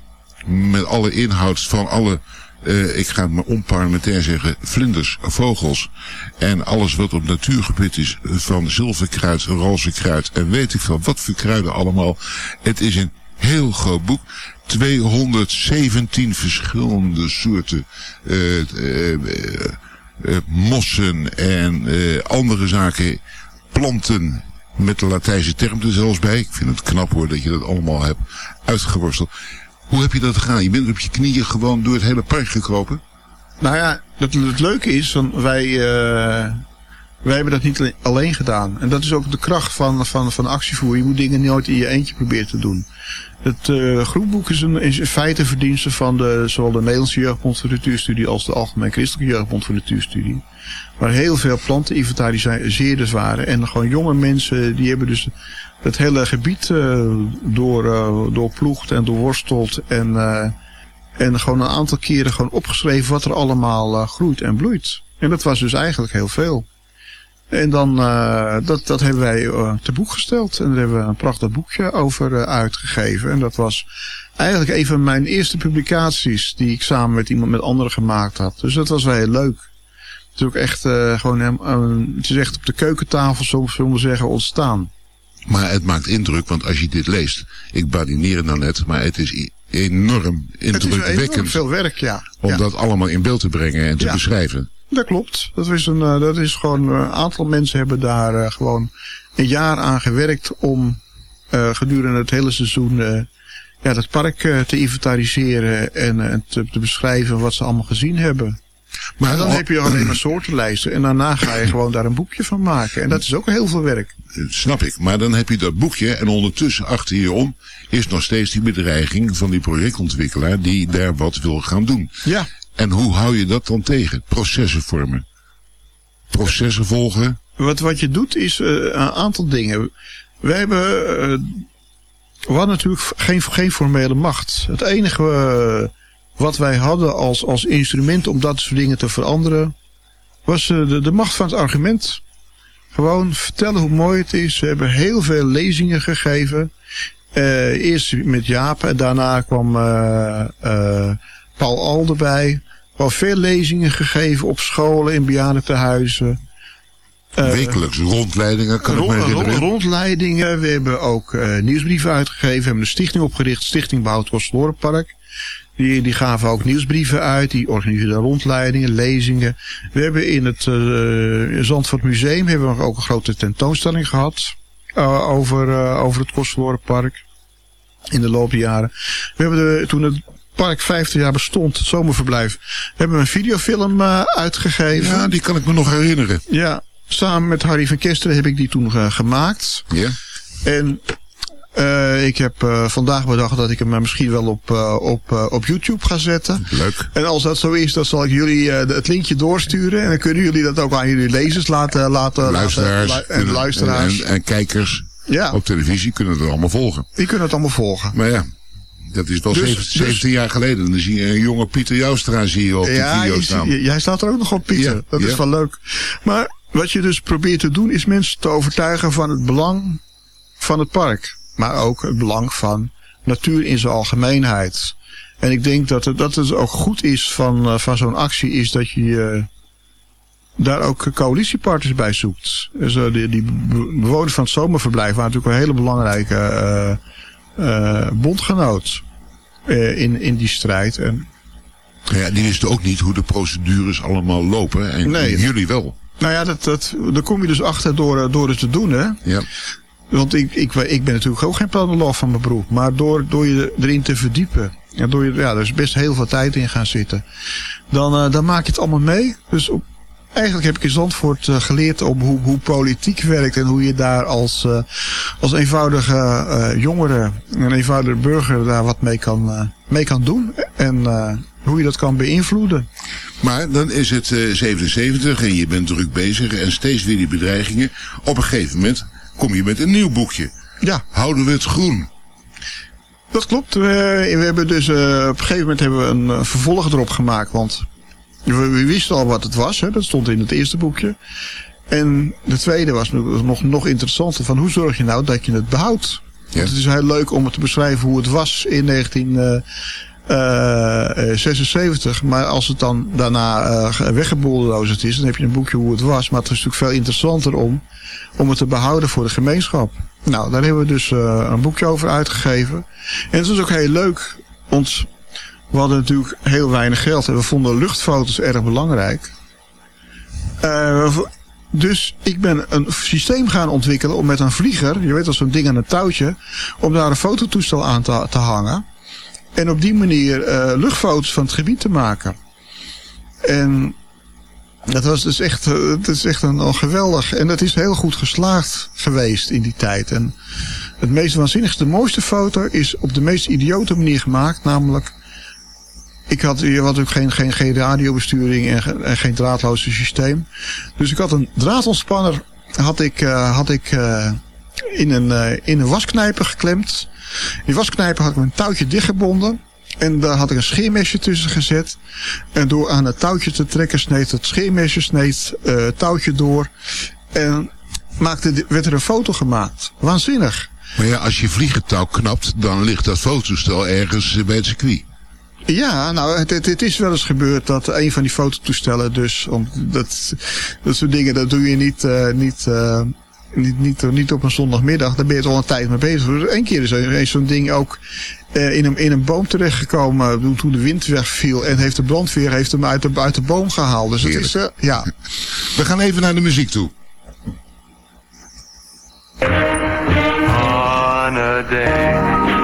met alle inhoud van alle, uh, ik ga het maar onparlementair zeggen, vlinders, vogels en alles wat op natuurgebied is van zilverkruid, roze kruid en weet ik veel wat voor kruiden allemaal. Het is een heel groot boek. 217 verschillende soorten uh, uh, uh, mossen en andere zaken, planten met de Latijnse term er zelfs bij. Ik vind het knap hoor dat je dat allemaal hebt uitgeworsteld. Hoe heb je dat gedaan? Je bent op je knieën gewoon door het hele park gekropen? Nou ja, het, het leuke is, van wij, wij hebben dat niet alleen gedaan. En dat is ook de kracht van, van, van actievoer. Je moet dingen nooit in je eentje proberen te doen. Het uh, groepboek is, een, in feite verdienste van de, zowel de Nederlandse Jeugdbond voor Natuurstudie als de Algemeen Christelijke Jeugdbond voor Natuurstudie. Waar heel veel planteninventariseerders waren. En gewoon jonge mensen, die hebben dus het hele gebied uh, door, uh, doorploegd en doorworsteld. En, en gewoon een aantal keren gewoon opgeschreven wat er allemaal groeit en bloeit. En dat was dus eigenlijk heel veel. En dan, dat, dat hebben wij te boek gesteld. En daar hebben we een prachtig boekje over uitgegeven. En dat was eigenlijk een van mijn eerste publicaties die ik samen met iemand met anderen gemaakt had. Dus dat was wel heel leuk. Het is ook echt gewoon, het is echt op de keukentafel, zo zullen we zeggen, ontstaan. Maar het maakt indruk, want als je dit leest, ik badineer het nou net, maar het is enorm indrukwekkend. Het is enorm veel werk, ja. Om dat allemaal in beeld te brengen en te ja. beschrijven. Dat klopt. Dat is, een, dat is gewoon, een aantal mensen hebben daar uh, gewoon een jaar aan gewerkt om gedurende het hele seizoen ja, dat park te inventariseren en te, te beschrijven wat ze allemaal gezien hebben. Maar dan heb je alleen maar soortenlijsten. En daarna ga je gewoon daar een boekje van maken. En dat is ook heel veel werk. snap ik. Maar dan heb je dat boekje. En ondertussen achter je om is nog steeds die bedreiging van die projectontwikkelaar die daar wat wil gaan doen. Ja. En hoe hou je dat dan tegen? Processen vormen. Processen volgen. Wat, wat je doet is uh, een aantal dingen. Wij hebben... Uh, we hadden natuurlijk geen, geen formele macht. Het enige... Uh, wat wij hadden als, als instrument om dat soort dingen te veranderen, was de, de macht van het argument. Gewoon vertellen hoe mooi het is. We hebben heel veel lezingen gegeven. Eerst met Jaap en daarna kwam Paul Al erbij. We hebben veel lezingen gegeven op scholen, in bejaardentehuizen. Wekelijks rondleidingen, kan rond, ik me herinneren. Rondleidingen. We hebben ook nieuwsbrieven uitgegeven. We hebben een stichting opgericht, Stichting Behoud. Die, die gaven ook nieuwsbrieven uit. Die organiseerden rondleidingen, lezingen. We hebben in het uh, Zandvoort Museum hebben we ook een grote tentoonstelling gehad. Over, over het Kostverlorenpark. In de loop der jaren. We hebben de, toen het park 50 jaar bestond, het zomerverblijf, hebben we een videofilm uitgegeven. Ja, die kan ik me nog herinneren. Ja, samen met Harry van Kesteren heb ik die toen gemaakt. Ja. En uh, ik heb uh, vandaag bedacht dat ik hem misschien wel op, uh, op, op YouTube ga zetten. Leuk. En als dat zo is, dan zal ik jullie het linkje doorsturen. En dan kunnen jullie dat ook aan jullie lezers laten. laten luisteraars. Laten, en luisteraars. En, en, kijkers ja. op televisie kunnen het allemaal volgen. Die kunnen het allemaal volgen. Maar ja. Dat is wel dus, 17, 17 dus, jaar geleden. Dan zie je een jonge Pieter Joustra zie je op ja, die video staan. Jij staat er ook nog op, Pieter. Ja, dat is wel leuk. Maar wat je dus probeert te doen, is mensen te overtuigen van het belang van het park maar ook het belang van natuur in zijn algemeenheid. En ik denk dat het, dat het ook goed is van, uh, van zo'n actie, is dat je uh, daar ook coalitiepartners bij zoekt. Dus uh, die, die bewoners van het zomerverblijf waren natuurlijk een hele belangrijke bondgenoot in, in die strijd. En, ja, die wisten ook niet hoe de procedures allemaal lopen. En nee, jullie wel. Nou ja, dat, dat, daar kom je dus achter door, door het te doen. Hè? Ja. Want ik, ik, ik ben natuurlijk ook geen planoloog van mijn beroep. Maar door, door je erin te verdiepen. En door je, ja, er is best heel veel tijd in gaan zitten. Dan, uh, dan maak je het allemaal mee. Dus op, eigenlijk heb ik in Zandvoort uh, geleerd om hoe, hoe politiek werkt. En hoe je daar als, uh, als eenvoudige jongere, een eenvoudige burger daar wat mee kan, mee kan doen. En hoe je dat kan beïnvloeden. Maar dan is het 77 en je bent druk bezig en steeds weer die bedreigingen. Op een gegeven moment kom je met een nieuw boekje. Ja. Houden we het groen? Dat klopt. We, we hebben dus op een gegeven moment hebben we een vervolg erop gemaakt. Want we, we, wisten al wat het was. Hè, dat stond in het eerste boekje. En de tweede was nog, nog interessanter. Van hoe zorg je nou dat je het behoudt? Ja. Het is heel leuk om het te beschrijven hoe het was in 1976. Uh, maar als het dan daarna uh, weggebulldozerd is, dan heb je een boekje hoe het was. Maar het is natuurlijk veel interessanter om om het te behouden voor de gemeenschap. Nou, daar hebben we dus uh, een boekje over uitgegeven. En het was ook heel leuk, want we hadden natuurlijk heel weinig geld en we vonden luchtfoto's erg belangrijk. Uh, dus ik ben een systeem gaan ontwikkelen om met een vlieger, je weet wel zo'n ding aan een touwtje, om daar een fototoestel aan te, hangen. En op die manier uh, luchtfoto's van het gebied te maken. En dat was dus echt, eh, het is echt een, een geweldig. En dat is heel goed geslaagd geweest in die tijd. En het meest waanzinnigste, de mooiste foto is op de meest idiote manier gemaakt. Namelijk, ik had, je had ook geen, geen, geen radiobesturing en, en geen draadloze systeem. Dus ik had een draadontspanner had ik, uh, had ik uh, in een, uh, in een wasknijper geklemd. Die wasknijper had ik met een touwtje dichtgebonden. En daar had ik een scheermesje tussen gezet. En door aan het touwtje te trekken sneed het scheermesje sneed, het touwtje door. En maakte, werd er een foto gemaakt. Waanzinnig. Maar ja, als je vliegentouw knapt, dan ligt dat fotostel ergens bij het circuit. Ja, nou, het, het, het, is wel eens gebeurd dat een van die fototoestellen dus, om, dat, dat soort dingen, dat doe je niet, uh, niet, uh, niet, niet, niet op een zondagmiddag. Daar ben je toch al een tijd mee bezig. Eén keer is er zo'n ding ook uh, in, een, in een boom terechtgekomen toen de wind wegviel. En heeft de brandweer heeft hem uit de, uit de boom gehaald. Dus het is, ja. We gaan even naar de muziek toe. On a day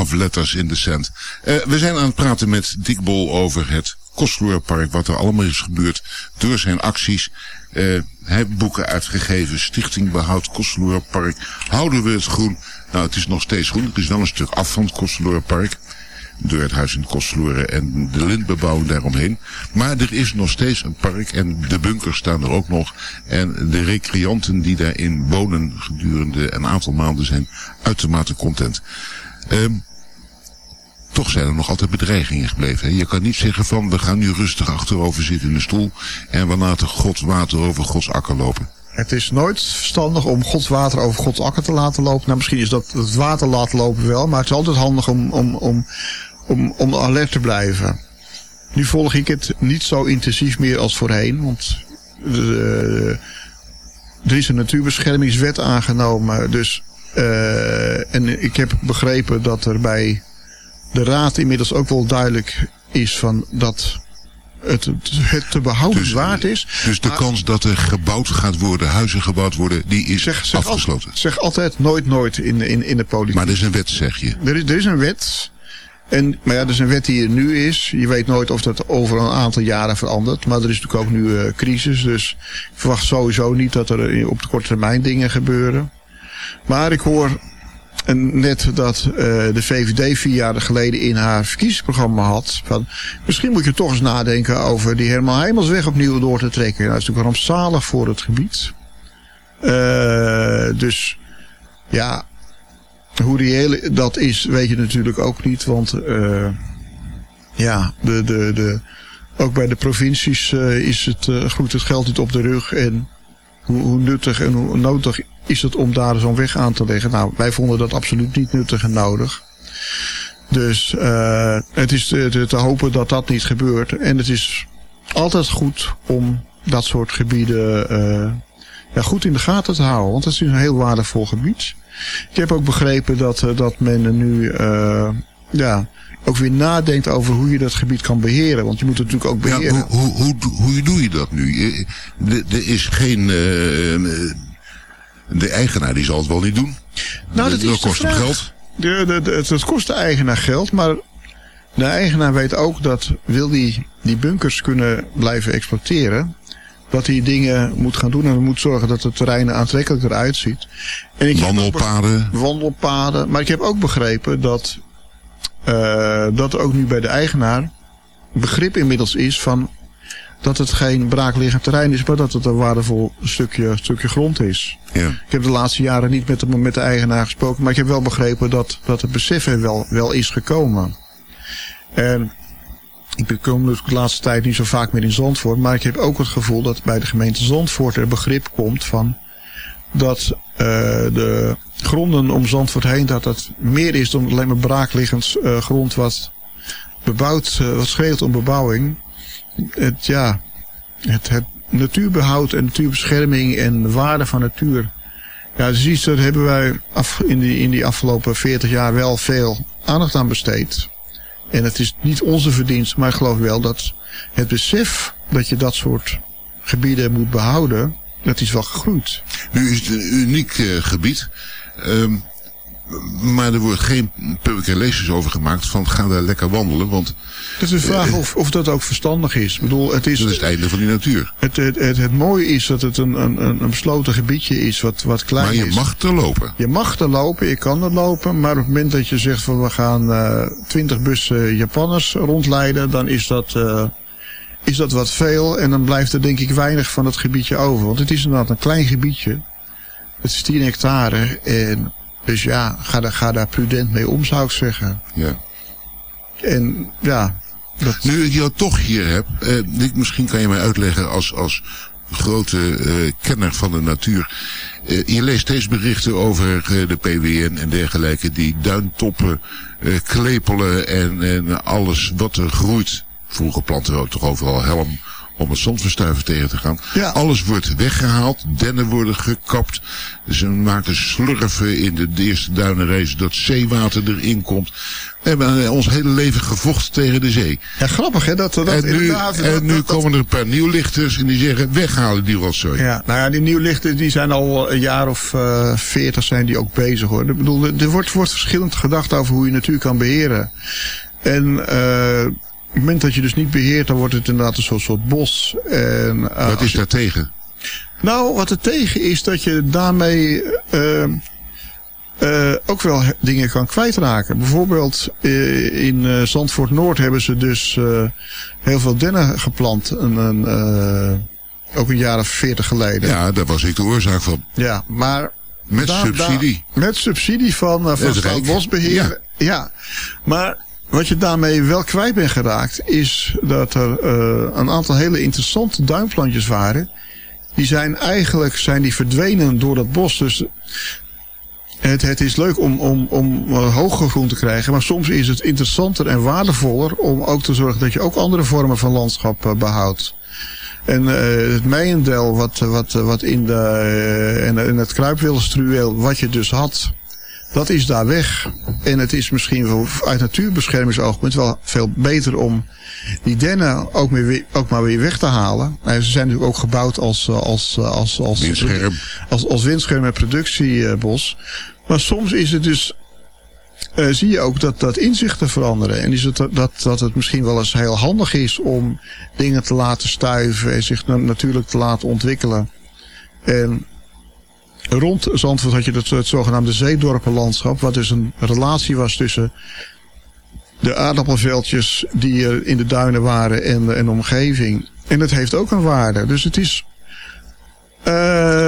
Love Letters in the Sand. Uh, we zijn aan het praten met Dick Bol over het Kostloerpark, wat er allemaal is gebeurd door zijn acties. Uh, hij heeft boeken uitgegeven, Stichting Behoud Kostloerpark. Houden we het groen? Nou, het is nog steeds groen. Het is wel een stuk af van het Kostloerpark. Door het huis in Kostloeren en de lintbebouwing daaromheen. Maar er is nog steeds een park en de bunkers staan er ook nog. En de recreanten die daarin wonen gedurende een aantal maanden zijn uitermate content. Um, toch zijn er nog altijd bedreigingen gebleven. Hè? Je kan niet zeggen van we gaan nu rustig achterover zitten in de stoel en we laten Gods water over Gods akker lopen. Het is nooit verstandig om Gods water over Gods akker te laten lopen. Nou, misschien is dat het water laten lopen wel, maar het is altijd handig om, om, om, om, om alert te blijven. Nu volg ik het niet zo intensief meer als voorheen, want uh, er is een natuurbeschermingswet aangenomen. Dus, uh, en ik heb begrepen dat er bij de raad inmiddels ook wel duidelijk is van dat het, het te behouden dus, waard is. Dus de maar, kans dat er gebouwd gaat worden, huizen gebouwd worden, die is zeg, zeg afgesloten. Al, zeg altijd nooit nooit in, in, in de politiek. Maar er is een wet, zeg je. Er is, er is een wet. En, maar ja, er is een wet die er nu is. Je weet nooit of dat over een aantal jaren verandert. Maar er is natuurlijk ook nu uh, crisis. Dus ik verwacht sowieso niet dat er op de korte termijn dingen gebeuren. Maar ik hoor en net dat uh, de VVD vier jaar geleden in haar verkiezingsprogramma had. Van, misschien moet je toch eens nadenken over die Herman Heimelsweg opnieuw door te trekken. Nou, dat is natuurlijk rampzalig voor het gebied. Uh, dus ja, hoe reëel dat is, weet je natuurlijk ook niet. Want uh, ja, de, de, de, ook bij de provincies is het, groeit het geld niet op de rug. En hoe, nuttig en hoe nodig is het om daar zo'n weg aan te leggen? Nou, wij vonden dat absoluut niet nuttig en nodig. Dus uh, het is te, te, hopen dat dat niet gebeurt. En het is altijd goed om dat soort gebieden uh, ja, goed in de gaten te houden. Want het is een heel waardevol gebied. Ik heb ook begrepen dat, eh, dat men nu ja, ook weer nadenkt over hoe je dat gebied kan beheren. Want je moet het natuurlijk ook Ja, beheren. hoe, hoe, hoe, hoe doe je dat nu? Er is geen... eh, de eigenaar die zal het wel niet doen. Nou, dat is de kost hem geld. De, de, de- het, kost de eigenaar geld, maar de eigenaar weet ook dat wil die, die bunkers kunnen blijven exploiteren, dat hij dingen moet gaan doen en moet zorgen dat het terrein er aantrekkelijk eruit ziet. En ik Wandelpaden. wandelpaden. Maar ik heb ook begrepen dat, eh, dat er ook nu bij de eigenaar begrip inmiddels is van dat het geen braakliggend terrein is, maar dat het een waardevol stukje, stukje grond is. Ja. Ik heb de laatste jaren niet met de, met de eigenaar gesproken, maar ik heb wel begrepen dat, dat het besef er wel, wel is gekomen. En ik kom dus de laatste tijd niet zo vaak meer in Zandvoort, maar ik heb ook het gevoel dat bij de gemeente Zandvoort er begrip komt van dat eh, de gronden om Zandvoort heen, dat dat meer is dan alleen maar braakliggend eh, grond wat bebouwd, eh, wat schreeuwt om bebouwing. Het, ja, het, het natuurbehoud en natuurbescherming en de waarde van natuur. Ja, dus iets, daar hebben wij af, in, die, in die afgelopen 40 jaar wel veel aandacht aan besteed. En het is niet onze verdienst, maar ik geloof wel dat het besef dat je dat soort gebieden moet behouden, dat is wel gegroeid. Nu is het een uniek eh, gebied. Ehm, maar er wordt geen public relations over gemaakt van ga daar lekker wandelen. Want Het is de vraag of, of dat ook verstandig is. Ik bedoel, het is, dat is het einde van die natuur. het, het, het, het mooie is dat het een, een, een besloten gebiedje is wat, wat klein Maar je is. mag er lopen. Je mag er lopen, je kan er lopen, maar op het moment dat je zegt van we gaan eh, twintig bussen Japanners rondleiden, dan is dat, eh, is dat wat veel en dan blijft er denk ik weinig van het gebiedje over. Want het is inderdaad een klein gebiedje. Het is 10 hectare en dus ja, ga daar, ga daar prudent mee om zou ik zeggen. Ja. En ja, dat, Nu ik jou toch hier heb, eh, Nick, misschien kan je mij uitleggen als, als grote eh, kenner van de natuur. Eh, je leest steeds berichten over eh, de PWN en dergelijke die duintoppen eh, klepelen en, en alles wat er groeit. Vroeger planten we ook toch overal helm om het zandverstuiven tegen te gaan. Ja. Alles wordt weggehaald, dennen worden gekapt. Ze maken slurven in de, de eerste duinenrace dat zeewater erin komt. We hebben eh, ons hele leven gevochten tegen de zee. ja grappig hè, dat, dat En nu, inderdaad... en dat- nu dat- komen er een paar nieuwlichters en die zeggen weghalen die rotzooi. Ja, nou ja, die nieuwlichten die zijn al een jaar of eh, veertig zijn die ook bezig hoor. Ik bedoel, er wordt, wordt verschillend gedacht over hoe je natuur kan beheren. En eh, op het moment dat je dus niet beheert, dan wordt het inderdaad een soort, soort bos. En, eh, Wat is je- daar tegen? nou, wat er tegen is dat je daarmee eh, eh, ook wel dingen kan kwijtraken. Bijvoorbeeld in Zandvoort Noord hebben ze dus heel veel dennen geplant. Eh, ook een jaar of veertig geleden. Ja, daar was ik de oorzaak van. Ja, maar... Met daar- subsidie. daar- met subsidie van, van. Staatsbosbeheer. Ja. Ja. Maar wat je daarmee wel kwijt bent geraakt... is dat er eh, een aantal hele interessante duinplantjes waren. Die zijn eigenlijk zijn die verdwenen door dat bos. Dus het, het is leuk om, om, om uh, hoge groen te krijgen. Maar soms is het interessanter en waardevoller... om ook te zorgen dat je ook andere vormen van landschap eh, behoudt. En eh, het meijendel wat, wat, wat in, de, eh, in, in het kruipwilstruweel wat je dus had, dat is daar weg. En het is misschien uit natuurbeschermingsoogpunt wel veel beter om die dennen ook, meer, ook maar weer weg te halen. Nou, ze zijn natuurlijk ook gebouwd als, eh, als, eh, als, als, Windscherm. als, als windscherm en productiebos. Maar soms is het dus eh, zie je ook dat, dat inzichten veranderen. En is het dat, dat, het misschien wel eens heel handig is om dingen te laten stuiven en zich na- natuurlijk te laten ontwikkelen. En rond Zandvoort had je het, het zogenaamde zeedorpenlandschap, wat dus een relatie was tussen de aardappelveldjes die er in de duinen waren en, de- en de omgeving. En het heeft ook een waarde. Dus het is. eh,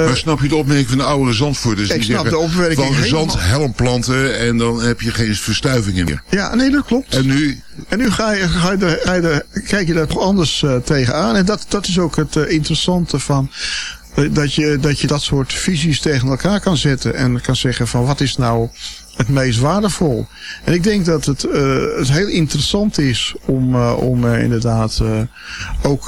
Maar snap je de opmerking van de oudere zandvoerders? Ik die snap zeggen, de opmerking Van zand helm planten en dan heb je geen verstuivingen meer. ja, nee, dat klopt. En nu, En nu ga je, ga je, er, ga je er, kijk je daar toch anders eh, tegenaan. En dat, dat is ook het eh, interessante van. Eh, dat, je, dat je dat soort visies tegen elkaar kan zetten. En kan zeggen van wat is nou het meest waardevol. En ik denk dat het, eh, het heel interessant is om, eh, om inderdaad ook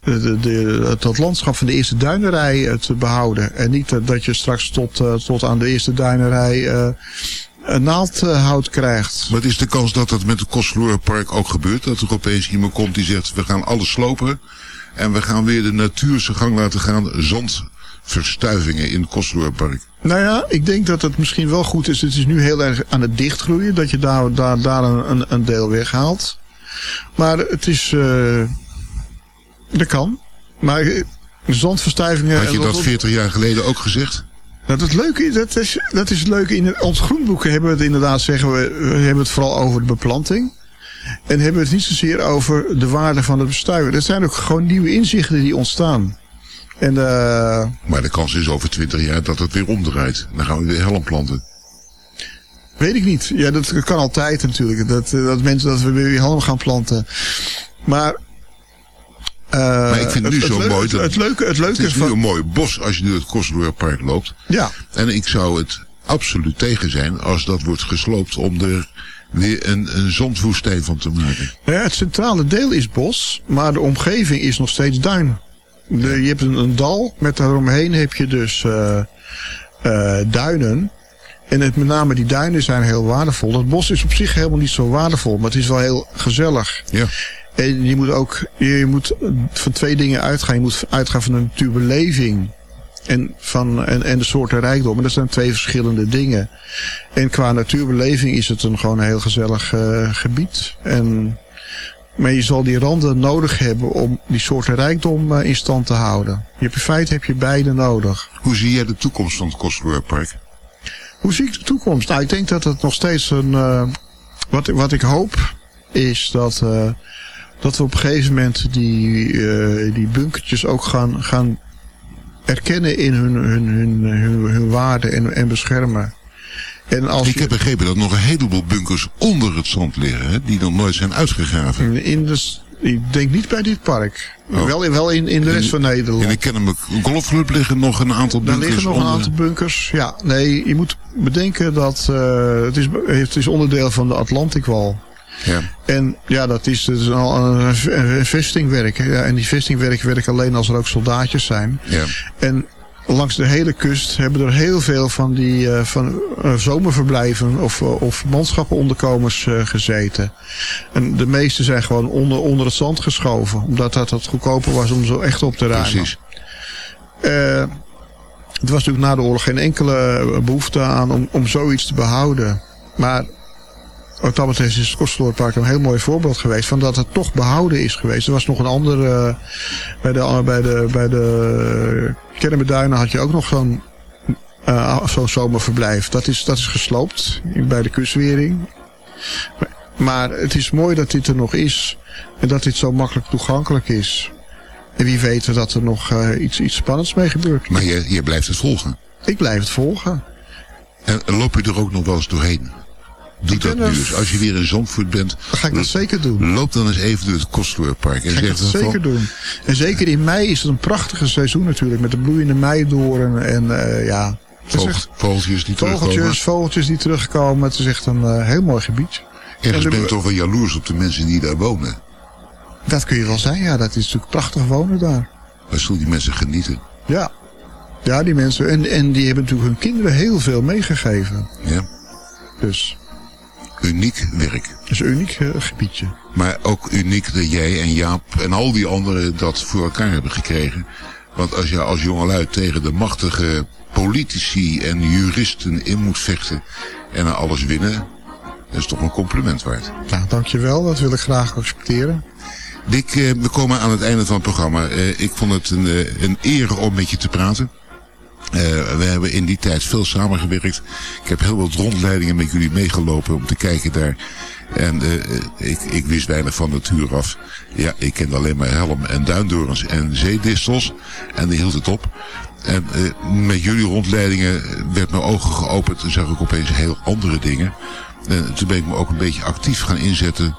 de, de, het, landschap van de eerste duinerij te behouden. En niet dat je straks tot, tot aan de eerste duinerij een naaldhout krijgt. Wat is de kans dat dat met het Kostverlorenpark ook gebeurt? Dat er opeens iemand komt die zegt, we gaan alles slopen. En we gaan weer de natuur zijn gang laten gaan. Zandverstuivingen in het Kostverlorenpark. Nou ja, ik denk dat het misschien wel goed is. Het is nu heel erg aan het dichtgroeien. Dat je daar, daar, daar een, een- deel weghaalt. Maar het is... eh dat kan. Maar eh, zandverstuivingen... Had je dat 40 jaar geleden ook gezegd? Nou, dat, leuke, dat, is, dat is het leuke. In ons groenboeken hebben we het inderdaad, zeggen we, we hebben het vooral over de beplanting. En hebben we het niet zozeer over de waarde van het bestuiven. Dat zijn ook gewoon nieuwe inzichten die ontstaan. En eh, Maar de kans is over 20 jaar dat het weer omdraait. Dan gaan we weer helm planten. weet ik niet. Ja, dat kan altijd natuurlijk. Dat, eh, dat mensen dat we weer helm gaan planten. Maar... eh, Maar ik vind het nu zo mooi dat- Het leuke, het Het leuke is nu van... een mooi bos als je door het Kostverlorenpark loopt. Ja, En ik zou het absoluut tegen zijn als dat wordt gesloopt om er weer een, een zandwoestijn van te maken. Ja, het centrale deel is bos, maar de omgeving is nog steeds duin. De, je hebt een, een dal, met daaromheen heb je dus eh, eh, duinen. En het, met name die duinen zijn heel waardevol. Het bos is op zich helemaal niet zo waardevol, maar het is wel heel gezellig. Ja. En je moet ook je moet van twee dingen uitgaan. Je moet uitgaan van de natuurbeleving en, van, en, en de soorten rijkdom. En dat zijn twee verschillende dingen. En qua natuurbeleving is het een gewoon een heel gezellig eh, gebied. En, maar je zal die randen nodig hebben om die soorten rijkdom eh, in stand te houden. Je hebt, in feite heb je beide nodig. Hoe zie jij de toekomst van het Kostverlorenpark? Hoe zie ik de toekomst? Nou, ik denk dat het nog steeds een. eh, wat, wat ik hoop is dat, eh, dat we op een gegeven moment die, eh, die bunkertjes ook gaan, gaan erkennen in hun, hun, hun, hun, hun waarde en, en beschermen. En als Ik je- heb begrepen dat nog een heleboel bunkers onder het zand liggen, hè, die nog nooit zijn uitgegraven. in de, ik denk niet bij dit park. Oh. Wel, wel in, in de rest van Nederland. In de Kennemer Golfclub liggen nog een aantal Daar bunkers liggen nog een aantal bunkers. Ja, nee, je moet bedenken dat eh, het, is, het is onderdeel van de Atlantikwal. Ja. En ja, dat is, dat is al een, een vestingwerk. Ja, en die vestingwerk werken alleen als er ook soldaatjes zijn. Ja. En langs de hele kust hebben er heel veel van die eh, van, eh, zomerverblijven of, eh, of manschappenonderkomers gezeten. En de meeste zijn gewoon onder, onder het zand geschoven. Omdat dat het goedkoper was om zo echt op te ruimen. Precies. Het was natuurlijk na de oorlog geen enkele behoefte aan om, om zoiets te behouden. Maar wat dat betreft is het Kostverlorenpark een heel mooi voorbeeld geweest van dat het toch behouden is geweest. Er was nog een ander, eh, bij de, bij de, bij de Kennemerduinen had je ook nog zo'n eh, zo'n zomerverblijf. Dat is, dat is gesloopt bij de kustwering. Maar, maar het is mooi dat dit er nog is en dat dit zo makkelijk toegankelijk is. En wie weet dat er nog eh, iets, iets spannends mee gebeurt. Maar je, je blijft het volgen. Ik blijf het volgen. En loop je er ook nog wel eens doorheen? Doe Ik dat ben nu eens. Als je weer in Zandvoort bent, ga ik dat zeker doen. loop dan eens even door het Kostverlorenpark. En Ga ik dat zeker van, doen. En zeker in mei is het een prachtige seizoen natuurlijk. Met de bloeiende meidoren en eh, ja. Vogel- echt vogeltjes die terugkomen. vogeltjes, die terugkomen. Het is echt een eh, heel mooi gebied. Ergens En ben je toch wel jaloers op de mensen die daar wonen. Dat kun je wel zijn, ja. Dat is natuurlijk prachtig wonen daar. Waar zullen die mensen genieten? Ja. Ja, die mensen. En, en die hebben natuurlijk hun kinderen heel veel meegegeven. Ja. Dus Uniek werk. het is een uniek eh, gebiedje. Maar ook uniek dat jij en Jaap en al die anderen dat voor elkaar hebben gekregen. Want als je als jongelui tegen de machtige politici en juristen in moet vechten en alles winnen, dat is toch een compliment waard. Nou, dankjewel. Dat wil ik graag accepteren. Dick, eh, we komen aan het einde van het programma. Eh, ik vond het een, een eer om met je te praten. Eh, we hebben in die tijd veel samengewerkt. Ik heb heel wat rondleidingen met jullie meegelopen om te kijken daar. En eh, eh, ik, ik wist weinig van natuur af. Ja, ik kende alleen maar helm en duindorens en zeedistels. En die hield het op. En met jullie rondleidingen werd mijn ogen geopend en zag ik opeens heel andere dingen. En toen ben ik me ook een beetje actief gaan inzetten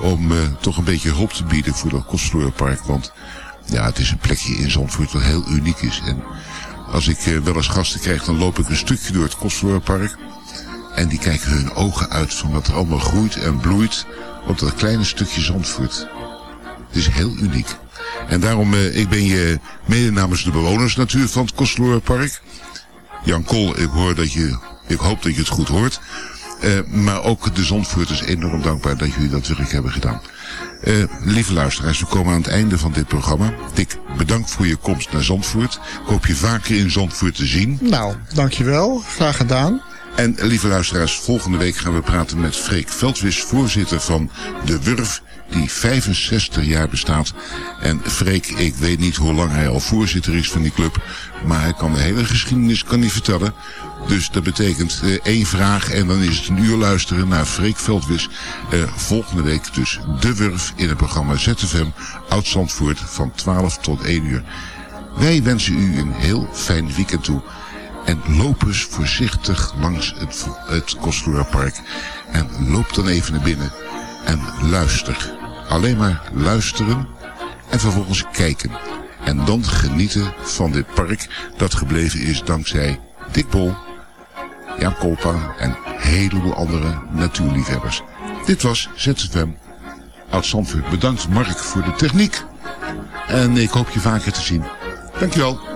om toch een beetje hulp te bieden voor dat Kostverlorenpark. Want ja, het is een plekje in Zandvoort dat heel uniek is. En als ik eh, wel eens gasten krijg, dan loop ik een stukje door het Kostverlorenpark. En die kijken hun ogen uit van wat er allemaal groeit en bloeit op dat kleine stukje Zandvoort. Het is heel uniek. En daarom, uh, ik ben je mede namens de bewoners natuurlijk van het Kostlorenpark. Jan Kool, ik hoor dat je, ik hoop dat je het goed hoort. Uh, maar ook de Zandvoorters enorm dankbaar dat jullie dat werk hebben gedaan. Uh, lieve luisteraars, we komen aan het einde van dit programma. Dick, bedankt voor je komst naar Zandvoort. Ik hoop je vaker in Zandvoort te zien. Nou, dankjewel. Graag gedaan. En lieve luisteraars, volgende week gaan we praten met Freek Veldwis, voorzitter van De Wurf, die 65 jaar bestaat. En Freek, ik weet niet hoe lang hij al voorzitter is van die club, maar hij kan de hele geschiedenis kan hij vertellen. Dus dat betekent uh, één vraag en dan is het een uur luisteren naar Freek Veldwis. Uh, volgende week dus De Wurf in het programma ZFM Oud-Zandvoort van 12 tot 1 uur. Wij wensen u een heel fijn weekend toe. En loop eens voorzichtig langs het, het Park. En loop dan even naar binnen. En luister. Alleen maar luisteren. En vervolgens kijken. En dan genieten van dit park dat gebleven is dankzij Dick Bol, Jan Kolpa en heleboel andere natuurliefhebbers. Dit was ZFM uit Zandvoort. Bedankt Mark voor de techniek. En ik hoop je vaker te zien. Dankjewel.